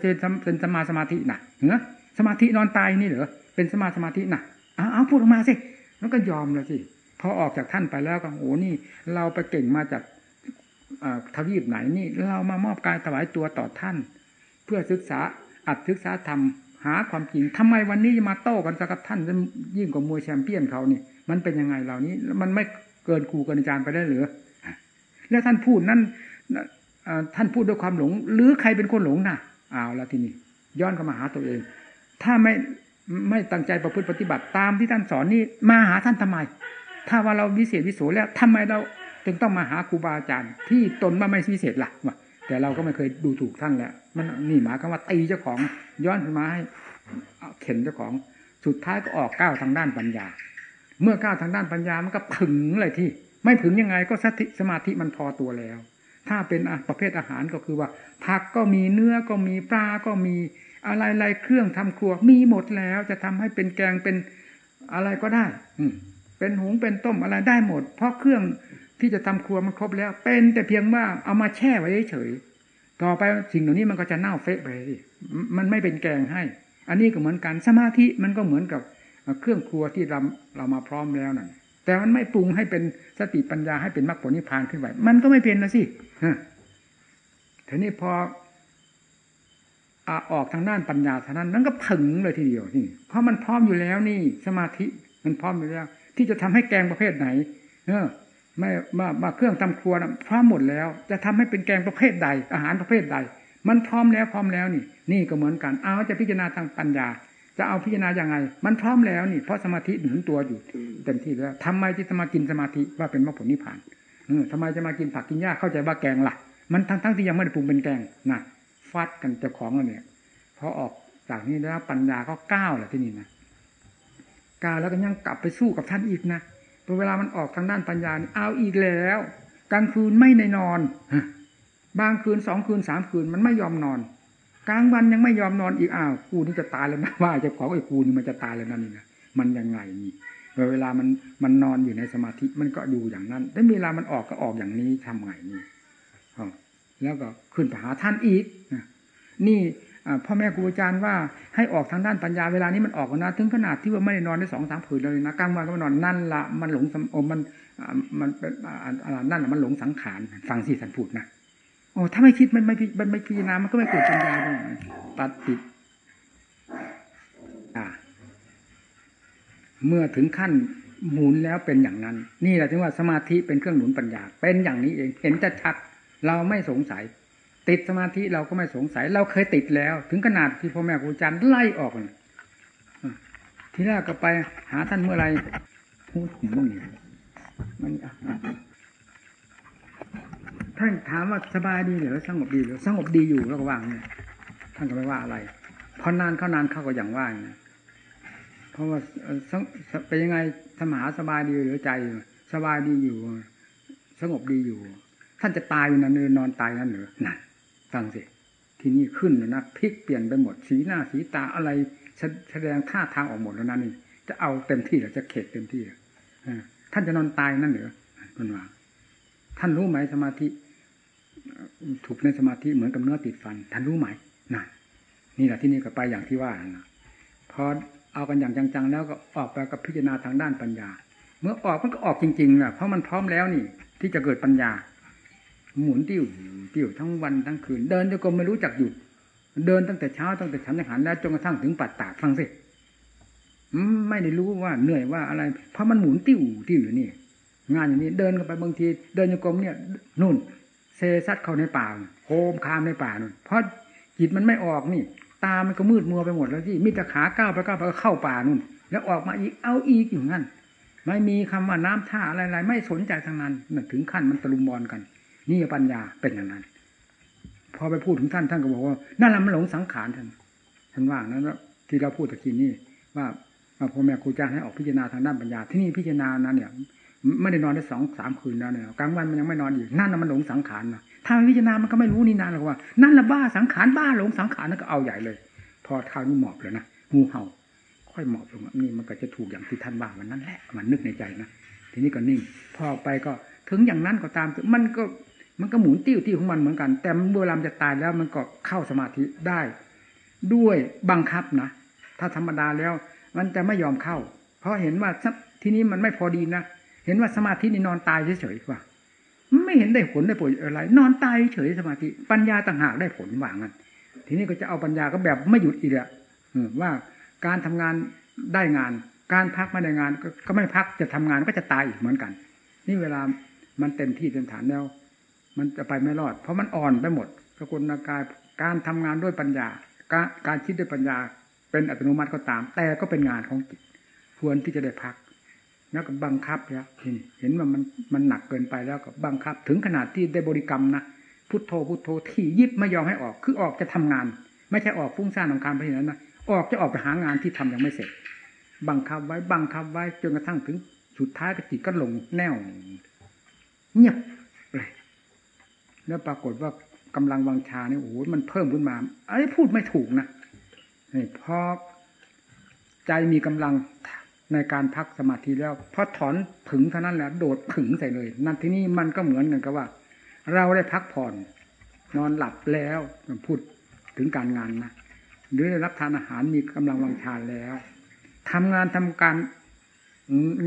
เป็นสมาสมาธิน่ะเหรอสมาธินอนตายนี่เหรอ เป็นสมาสมาธิน่ะเอาเอาพูดออกมาสิแล้วก็ยอมเลยสิพอออกจากท่านไปแล้วก็โอ้นี่ เราไปเก่งมาจากทวีปไหนนี่ เรามามอบกายถวายตัวต่อท่าน เพื่อศึกษาอัดศึกษาธรรมหาความจริงทำไมวันนี้มาโต้กันกับท่านยิ่งกว่ามวยแชมเปี้ยนเขานี่ มันเป็นยังไงเหล่านี้ มันไม่เกินครูกินอาจารย์ไปได้หรือแล้วท่านพูดนั่นท่านพูดด้วยความหลง หรือใครเป็นคนหลงน่ะเอาละทีนี้ย้อนเข้ามาหาตัวเอง ถ้าไม่ ไม่ตั้งใจประพฤติปฏิบัติตามที่ท่านสอนนี่มาหาท่านทำไม ถ้าว่าเราวิเศษวิโสแล้วทำไมเราจึงต้องมาหาครูบาอาจารย์ ที่ตนว่าไม่วิเศษล่ะวะแต่เราก็ไม่เคยดูถูกท่านแหละมันนี่หมายควาว่าตีเจ้าของย้อนขึ้นมาให้เข็นเจ้าของสุดท้ายก็ออกก้าวทางด้านปัญญา เมื่อก้าวทางด้านปัญญามันก็ผึ่งเลยที่ ไม่ผึ่งยังไงก็สติสมาธิมันพอตัวแล้ว ถ้าเป็นประเภทอาหารก็คือว่า ผักก็มีเนื้อก็มีปลาก็มี อะไรๆเครื่องทำครัวมีหมดแล้ว จะทำให้เป็นแกงเป็นอะไรก็ได้ อืเป็นหุงเป็นต้มอะไรได้หมด เพราะเครื่องที่จะทำครัวมันครบแล้ว เป็นแต่เพียงว่าเอามาแช่ไว้เฉยต่อไปสิ่งเหล่านี้มันก็จะเน่าเฟะไปสิมันไม่เป็นแกงให้ อันนี้ก็เหมือนกันสมาธิมันก็เหมือนกับเครื่องครัวที่เราเรามาพร้อมแล้วนั่นแต่มันไม่ปรุงให้เป็นสติปัญญาให้เป็นมรรคผลนิพพานขึ้นไปมันก็ไม่เป็นนะสิทีนี้พอ ออกทางด้านปัญญาเท่านั้นนั้นก็ผึ่งเลยทีเดียวนี่ เพราะมันพร้อมอยู่แล้วนี่ สมาธิมันพร้อมอยู่แล้ว ที่จะทำให้แกงประเภทไหน เออ ไม่มามาเครื่องทำครัวนะพร้อมหมดแล้ว จะทำให้เป็นแกงประเภทใด อาหารประเภทใด มันพร้อมแล้วพร้อมแล้วนี่ นี่ก็เหมือนกันเอาจะพิจารณาทางปัญญา จะเอาพิจารณาอย่างไง มันพร้อมแล้วนี่เพราะสมาธิหนุนตัวอยู่เต็มที่แล้วทำไมที่จะมากินสมาธิว่าเป็นมรรคผลนิพพานเออทำไมจะมากินผักกินหญ้าเข้าใจว่าแกงล่ะ มันทั้งทั้งที่ยังไม่ได้ปรุงเป็นแกงนะ ฟัดกันเจ้าของเนี่ยพอออกจากนี้แล้วปัญญาก็ก้าวแหละที่นี่นะก้าวแล้วก็ยังกลับไปสู้กับท่านอีกนะพอเวลามันออกทางด้านปัญญาเอาอีกแล้วกลางคืนไม่ในนอนบางคืนสองคืนสามคืนมันไม่ยอมนอน กลางวันยังไม่ยอมนอนอีกอ้าวกูนี่จะตายแล้วนะว่าจะขอไอ้กูนี่มันจะตายแล้วนั่นนี่นะมันยังไงนี่เวลามันมันนอนอยู่ในสมาธิมันก็อยู่อย่างนั้นแต่เวลามันออกก็ออกอย่างนี้ทำไงนี่ แล้วก็ขึ้นไปหาท่านอีกนี่พ่อแม่ครูอาจารย์ว่าให้ออกทางด้านปัญญาเวลานี้มันออกนะถึงขนาดที่ว่าไม่ได้นอนได้สองสามคืนเลยนะกลางวันก็ไม่นอนนั่นละมันหลงสมมันมันเป็นอะไรนั่นมันหลงสังขารฟังสิสันพูดนะโอ้ถ้าไม่คิดมันไม่มันไม่พิจารณามันก็ไม่เกิดปัญญาเลยตัดติดอ่า เมื่อถึงขั้นหมุนแล้วเป็นอย่างนั้น นี่แหละถึงว่าสมาธิเป็นเครื่องหนุนปัญญา เป็นอย่างนี้เองเห็นจะชัด เราไม่สงสัย ติดสมาธิเราก็ไม่สงสัย เราเคยติดแล้ว ถึงขนาดที่พ่อแม่ครูอาจารย์ไล่ออกทีแรกก็ไปหาท่านเมื่อไรพูดถึงนี่มันท่านถามว่าสบายดีหรือสงบดีหรือสงบดีอยู่แล้วก็ว่างเนี่ยท่านก็ไม่ว่าอะไรพอนานเข้านานเข้าก็อย่างว่างเพราะว่าเป็นยังไงสมหาสบายดีหรือใจ สบายดีอยู่ สงบดีอยู่ ท่านจะตายอยู่นั่นนอนตายนั่นหรือนั่นฟังสิที่นี้ขึ้นเลยนะพลิกเปลี่ยนไปหมดสีหน้าสีตาอะไรแสดงท่าทางออกหมดแล้วนั่นนี่จะเอาเต็มที่หรือจะเข็ดเต็มที่ท่านจะนอนตายนั่นเหรือคุณว่าท่านรู้ไหมสมาธิถูกในสมาธิเหมือนกับเนื้อติดฟัน ท่านรู้ไหมนั่นนี่แหละที่นี่ก็ไปอย่างที่ว่านะพอเอากันอย่างจังๆแล้วก็ออกไปกับพิจารณาทางด้านปัญญา เมื่อออกมันก็ออกจริงๆแหละเพราะมันพร้อมแล้วนี่ ที่จะเกิดปัญญา หมุนติ้วติ้วทั้งวันทั้งคืน เดินจนก็ไม่รู้จักหยุด เดินตั้งแต่เช้าตั้งแต่ฉันอาหารแล้วจนกระทั่งถึงปัดตาฟังสิไม่ได้รู้ว่าเหนื่อยว่าอะไร เพราะมันหมุนติ้วติ้วอยู่นี่ งานอย่างนี้เดินกันไปบางที เดินโยกรมเนี่ยนู่นเซซัดเข้าในป่าโคมคามในป่านู่นเพราะจิตมันไม่ออกนี่ ตามันก็มืดมัวไปหมดแล้วที่มิตรขาก้าวไปก้าวไปก็เข้าป่านู่น แล้วออกมาอีกเอาอีกอย่างนั้นไม่มีคำว่าน้ำท่าอะไรๆไม่สนใจทางนั้นถึงขั้นมันตะลุมบอลกัน นี่ปัญญาเป็นอย่างนั้นพอไปพูดถึงท่านท่านก็บอกว่านั่นแหละมันหลงสังขารท่านท่านว่างนั้นแล้วที่เราพูดตะกี้นี่ว่าพ่อแม่ครูอาจารย์ให้ออกพิจารณาทางด้านปัญญา ที่นี่พิจารณานั้นเนี่ยไม่ได้นอนได้สองสามคืนแล้วเนี่ยกลางวันมันยังไม่นอนอีกนั่นน่ะมันหลงสังขารนะถ้าพิจารณามันก็ไม่รู้นี่นานหรอกว่า นั่นละบ้าสังขารบ้าหลงสังขารนั่นก็เอาใหญ่เลย พอครานี้หมอบเลยนะงูเห่า ค่อยหมอบลงนี่มันก็จะถูกอย่างที่ท่านว่ามันนั่นแหละมันนึกในใจนะทีนี้ก็นิ่ง พอไปก็ถึงอย่างนั้นก็ตามมันก็ มันก็หมุนติ้วติ้วของมันเหมือนกัน แต่เวลาจะตายแล้วมันก็เข้าสมาธิได้ ด้วยบังคับนะถ้าธรรมดาแล้ว มันจะไม่ยอมเข้า เพราะเห็นว่าทีนี้มันไม่พอดีนะเห็นว่าสมาธินี่นอนตายเฉยๆว่าไม่เห็นได้ผลได้ผลอะไร นอนตายเฉยสมาธิ ปัญญาต่างหากได้ผลหวังกันทีนี้ก็จะเอาปัญญาก็แบบไม่หยุดอีกแล้วว่าการทำงานได้งาน การพักไม่ได้งานก็ไม่พักจะทำงานก็จะตายอีกเหมือนกัน นี่เวลามันเต็มที่เต็มฐานแล้ว มันจะไปไม่รอด เพราะมันอ่อนไปหมดสกุลกายการทำงานด้วยปัญญา การคิดด้วยปัญญา เป็นอัตโนมัติก็ตาม แต่ก็เป็นงานของจิตควรที่จะได้พักแล้วก็บังคับแล้วเห็นว่ามันมันหนักเกินไปแล้วก็บังคับ ถึงขนาดที่ได้บริกรรมนะพุทโธพุทโธที่ยิบไม่ยอมให้ออก คือออกจะทำงาน ไม่ใช่ออกฟุ้งซ่านของการไปอย่างนั้นนะออกจะออกไปหางานที่ทำยังไม่เสร็จ บังคับไว้บังคับไว้จนกระทั่งถึงสุดท้ายก็จิตก็ลงแน่วเงียบ แล้วปรากฏว่ากำลังวังชาเนี่ยโอ้โหมันเพิ่มขึ้นมาไอ้พูดไม่ถูกนะนี่พอใจมีกำลังในการพักสมาธิแล้วพอถอนผึงเท่านั้นแหละโดดผึงใส่เลย นั่นที่นี่มันก็เหมือนกันกับว่า เราได้พักผ่อน นอนหลับแล้วพูดถึงการงานนะหรือได้รับทานอาหารมีกำลังวังชาแล้วทำงานทำการ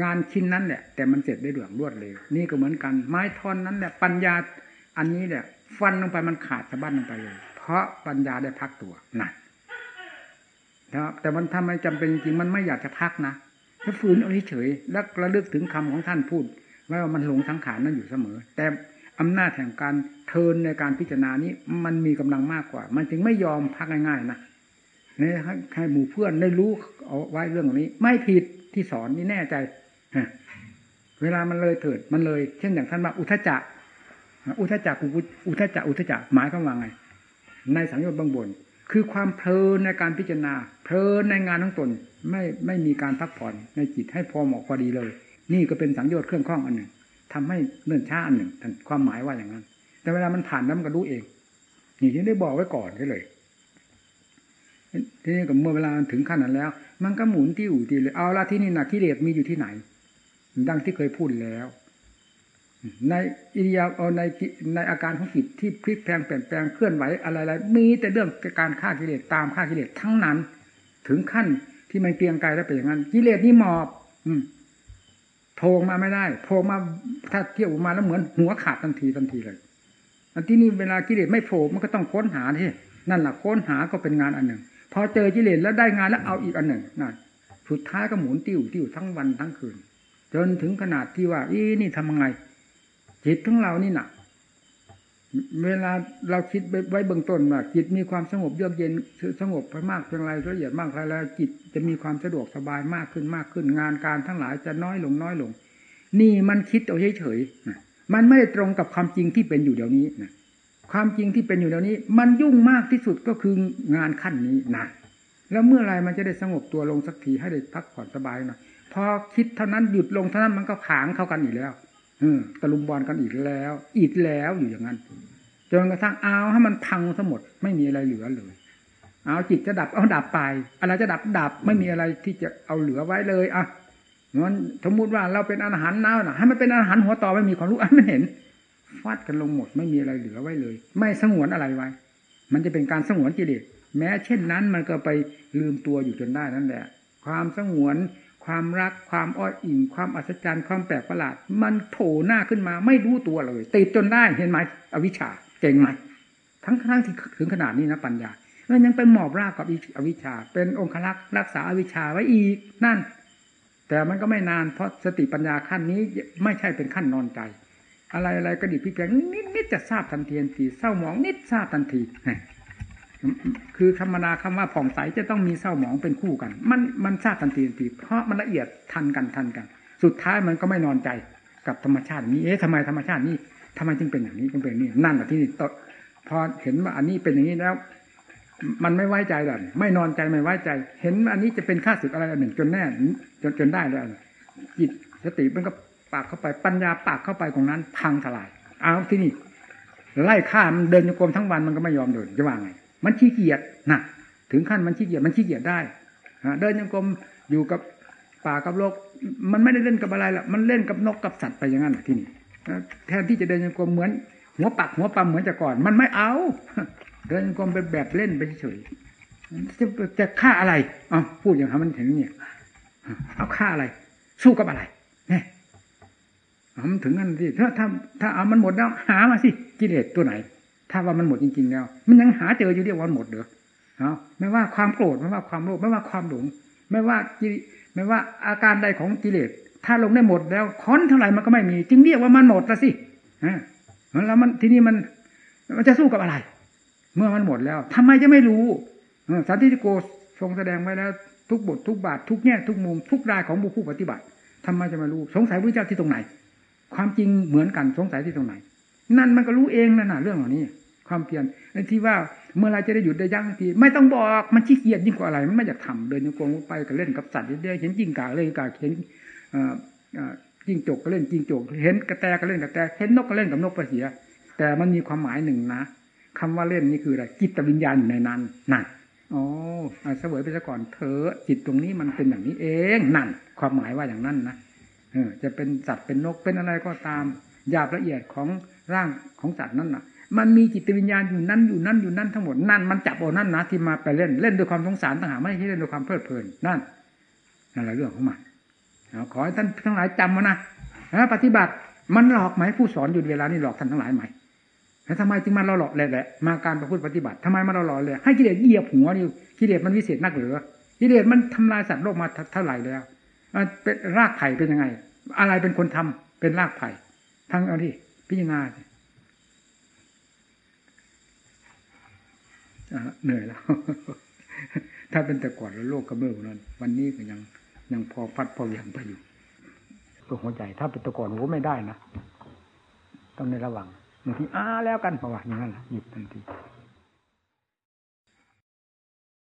งานชิ้นนั้นแหละแต่มันเสร็จได้ด่วนรวดเร็วนี่ก็เหมือนกัน ไม้ท่อนนั้นแหละปัญญา อันนี้เนี่ยฟันลงไปมันขาดสะบั้นลงไปเลย เพราะปัญญาได้พักตัวนั่นนะแต่มันทำไมจำเป็นจริงมันไม่อยากจะพักนะถ้าฝืนเอาเฉยแล้วระลึกถึงคำของท่านพูดว่ามันหลงสังขารนั่นอยู่เสมอ แต่อำนาจแห่งการเทินในการพิจารณานี้มันมีกำลังมากกว่า มันจึงไม่ยอมพักง่ายๆนะนี่ให้หมู่เพื่อนได้รู้เอาไว้เรื่องนี้ ไม่ผิดที่สอนนี่แน่ใจเวลามันเลยเถิดมันเลย เช่นอย่างท่านว่าอุทจัก อุทจักอุทจักอุทจักหมายความว่าไง ในสังโยชน์บางบน คือความเพลินในการพิจารณา เพลินในงานทั้งตนไม่ไม่มีการพักผ่อนในจิตให้พอเหมาะพอดีเลย นี่ก็เป็นสังโยชน์เครื่องข้องอันหนึ่งทำให้เนื่นช้าอันหนึ่งความหมายว่าอย่างนั้น แต่เวลามันผ่านแล้วมันก็รู้เองนี่ที่ได้บอกไว้ก่อนได้เลยทีนี้กับเมื่อเวลาถึงขั้นนั้นแล้ว มันก็หมุนที่อยู่ที่เลยเอาละที่นี่นะกิเลสมีอยู่ที่ไหน ดังที่เคยพูดแล้ว ในอิริยาเอาในในอาการของจิตที่พลิกแปลงเปลี่ยนแปลงเคลื่อนไหวอะไรๆมีแต่เรื่องการฆ่ากิเลสตามฆ่ากิเลสทั้งนั้น ถึงขั้นที่มันเกลียงกายแล้วเป็นอย่างนั้นกิเลสนี่หมอบ อืโผล่มาไม่ได้โผล่มาถ้าเที่ยวมาแล้วเหมือนหัวขาดทันทีทันทีเลยอันที่นี่เวลากิเลสไม่โผล่มันก็ต้องค้นหาที่นั่นแหละค้นหาก็เป็นงานอันหนึ่ง พอเจอกิเลสแล้วได้งานแล้วเอาอีกอันหนึ่งนั่นสุดท้ายก็หมุนติ้วติ้วทั้งวันทั้งคืน จนถึงขนาดที่ว่าอีนี่ทำยังไง จิตของเรานี่หนักเวลาเราคิดไว้เบื้องต้นว่าจิตมีความสงบเยือกเย็นสงบไปมากเพียงไรละเอียดมากเท่าไรจิตจะมีความสะดวกสบายมากขึ้นมากขึ้นงานการทั้งหลายจะน้อยลงน้อยลง นี่มันคิดเอาเฉยๆมันไม่ได้ตรงกับความจริงที่เป็นอยู่เดี๋ยวนี้นะความจริงที่เป็นอยู่เดี๋ยวนี้ มันยุ่งมากที่สุดก็คืองานขั้นนี้นะแล้วเมื่อไรมันจะได้สงบตัวลงสักทีให้ได้พักผ่อนสบายหน่อยพอคิดเท่านั้นหยุดลงเท่านั้นมันก็ผางเข้ากันอีกแล้ว ตะลุมบอลกันอีกแล้ว อีกแล้วอยู่อย่างนั้นจนกระทั่งเอาให้มันพังทั้งหมดไม่มีอะไรเหลือเลย เอาจิตจะดับเอาดับไปอะไรจะดับดับไม่มีอะไรที่จะเอาเหลือไว้เลยอะงั้นสมมติว่าเราเป็นอาหารน้านะให้มันเป็นอาหารหัวต่อไม่มีความรู้อันไม่เห็นฟาดกันลงหมดไม่มีอะไรเหลือไว้เลย ไม่สงวนอะไรไว้ มันจะเป็นการสงวนกิเลสแม้เช่นนั้นมันก็ไปลืมตัวอยู่จนได้นั่นแหละ ความสงวน ความรักความอ้อยอิ่งความอัศจรรย์ความแปลกประหลาด มันโผล่หน้าขึ้นมา ไม่รู้ตัวเลยติดจนได้เห็นไหมอวิชชาเก่งไหมทั้งทั้งที่ถึงขนาดนี้นะปัญญาแล้วยังไปหมอบรากกับอวิชชา เป็นองค์ลักษ์รักษาอวิชชาไว้อีกนั่น แต่มันก็ไม่นานเพราะสติปัญญาขั้นนี้ไม่ใช่เป็นขั้นนอนใจ อะไรอะไรก็ดีพี่แกนิดนิดจะทราบทันทีนทีเศร้าหมองนิดทราบทันที คือธรรมดาคำว่าผ่องใสจะต้องมีเศร้าหมองเป็นคู่กัน มันมันทราบทันทีทันทีเพราะมันละเอียดทันกันทันกัน สุดท้ายมันก็ไม่นอนใจกับธรรมชาตินี้เอ๊ะทำไมธรรมชาตินี้ทำไมจึงเป็นอย่างนี้จึงเป็นนี่นั่นแหละที่นี่พอเห็นว่าอันนี้เป็นอย่างนี้แล้ว มันไม่ไว้ใจเลยไม่นอนใจไม่ไว้ใจ เห็นอันนี้จะเป็นค่าศึกอะไรอันหนึ่งจนแน่จนจนได้แล้วจิตสติมันก็ปากเข้าไปปัญญาปากเข้าไปตรงนั้น พังทลายเอาที่นี่ไล่ฆ่ามันเดินโยกมทั้งวันมันก็ไม่ยอมเดินจะว่าไง มันขี้เกียจนะถึงขั้นมันขี้เกียจมันขี้เกียจได้เดินโยกรมอยู่กับป่ากับโลก มันไม่ได้เล่นกับอะไรละมันเล่นกับนกกับสัตว์ไปอย่างนั้นที่นี่แทนที่จะเดินโยกรมเหมือน หัวปักหัวปั๊มเหมือนแต่ก่อน มันไม่เอา เดินโยกรมเป็นแบบเล่นไปเฉยจะจะฆ่าอะไรอ๋อพูดอย่างนี้มันเห็นเนี่ยเอาฆ่าอะไร สู้กับอะไรเนี่ยมันถึงนั่นสิถ้าถ้าถ้าเอามันหมดแล้วหามาสิกิเลสตัวไหน ถ้าว่ามันหมดจริงๆแล้ว มันยังหาเจออยู่เดียววันหมดเด้อเอาไม่ว่าความโกรธไม่ว่าความโลภไม่ว่าความหลง ไม่ว่ากิไม่ว่าอาการใดของกิเลสถ้าลงได้หมดแล้วค้อนเท่าไหร่มันก็ไม่มี จึงเรียกว่ามันหมดละสิอ่าแล้วมันทีนี้มันมันจะสู้กับอะไร เมื่อมันหมดแล้วทำไมจะไม่รู้สันติโกทรงแสดงไว้แล้ว ทุกบททุกบาททุกแง่ทุกมุมทุกรายของบุคคลปฏิบัติทำไมจะไม่รู้ สงสัยพระเจ้าที่ตรงไหน ความจริงเหมือนกันสงสัยที่ตรงไหน นั่นมันก็รู้เองนั่นน่ะเรื่องเหล่านี้ ความเพียรไอ้ที่ว่าเมื่อไรจะได้หยุดได้ยั้งทีไม่ต้องบอกมันขี้เกียจยิ่งกว่าอะไร มันไม่อยากทำเดินโยกงไปก็เล่นกับสัตว์เรื่อยเห็นจิงกาเล่นกาเห็นจิงจกก็เล่นจิงจกเห็นกระแตก็เล่นกระแตเห็นนกก็เล่นกับนกไปเสีย แต่มันมีความหมายหนึ่งนะคำว่าเล่นนี่คืออะไรจิตวิญญาณอยู่ในนั้นนั่นอ๋ออะเสวยไปซะก่อนเถอจิตตรงนี้มันเป็นอย่างนี้เองนั่น ความหมายว่าอย่างนั้นนะเออจะเป็นสัตว์เป็นนกเป็นอะไรก็ตามหยาบละเอียดของร่างของสัตว์นั่นน่ะ มันมีจิตวิญญาณอยู่นั่นอยู่นั่นอยู่นั่นทั้งหมดนั่นมันจับเอานั่นนะที่มาไปเล่นเล่นด้วยความสงสารต่างหากไม่ใช่เล่นด้วยความเพลิดเพลินนั่นนั่นแหละเรื่องของมันขอให้ท่านทั้งหลายจำมานะนะปฏิบัติมันหลอกไหมผู้สอนอยู่เวลานี้หลอกท่านทั้งหลายไหมแล้วทำไมจึงมาเราหลอกเลยแหละมาการประพฤติปฏิบัติทำไมมาเราหลอกเลยให้กิเลสเหยียบหัวนี่กิเลสมันวิเศษนักหรือกิเลสมันทำลายสัตว์โลกมาเท่าไหร่แล้วมันเป็นรากไผ่เป็นยังไง อะไรเป็นคนทำเป็นรากไผ่ทั้งเอาที่พิจารณาสิอะ เหนื่อยแล้ว ถ้าเป็นแต่ก่อนแล้วโลกกระเบื้องนั้น วันนี้ก็ยังยังพอฟัดพอเหวี่ยงไปอยู่ตัวหัวใจถ้าเป็นแต่ก่อนโอ้ไม่ได้นะต้องในระวังบางทีอ้าแล้วกันเพราะว่าอย่างนั้นหยุดทันที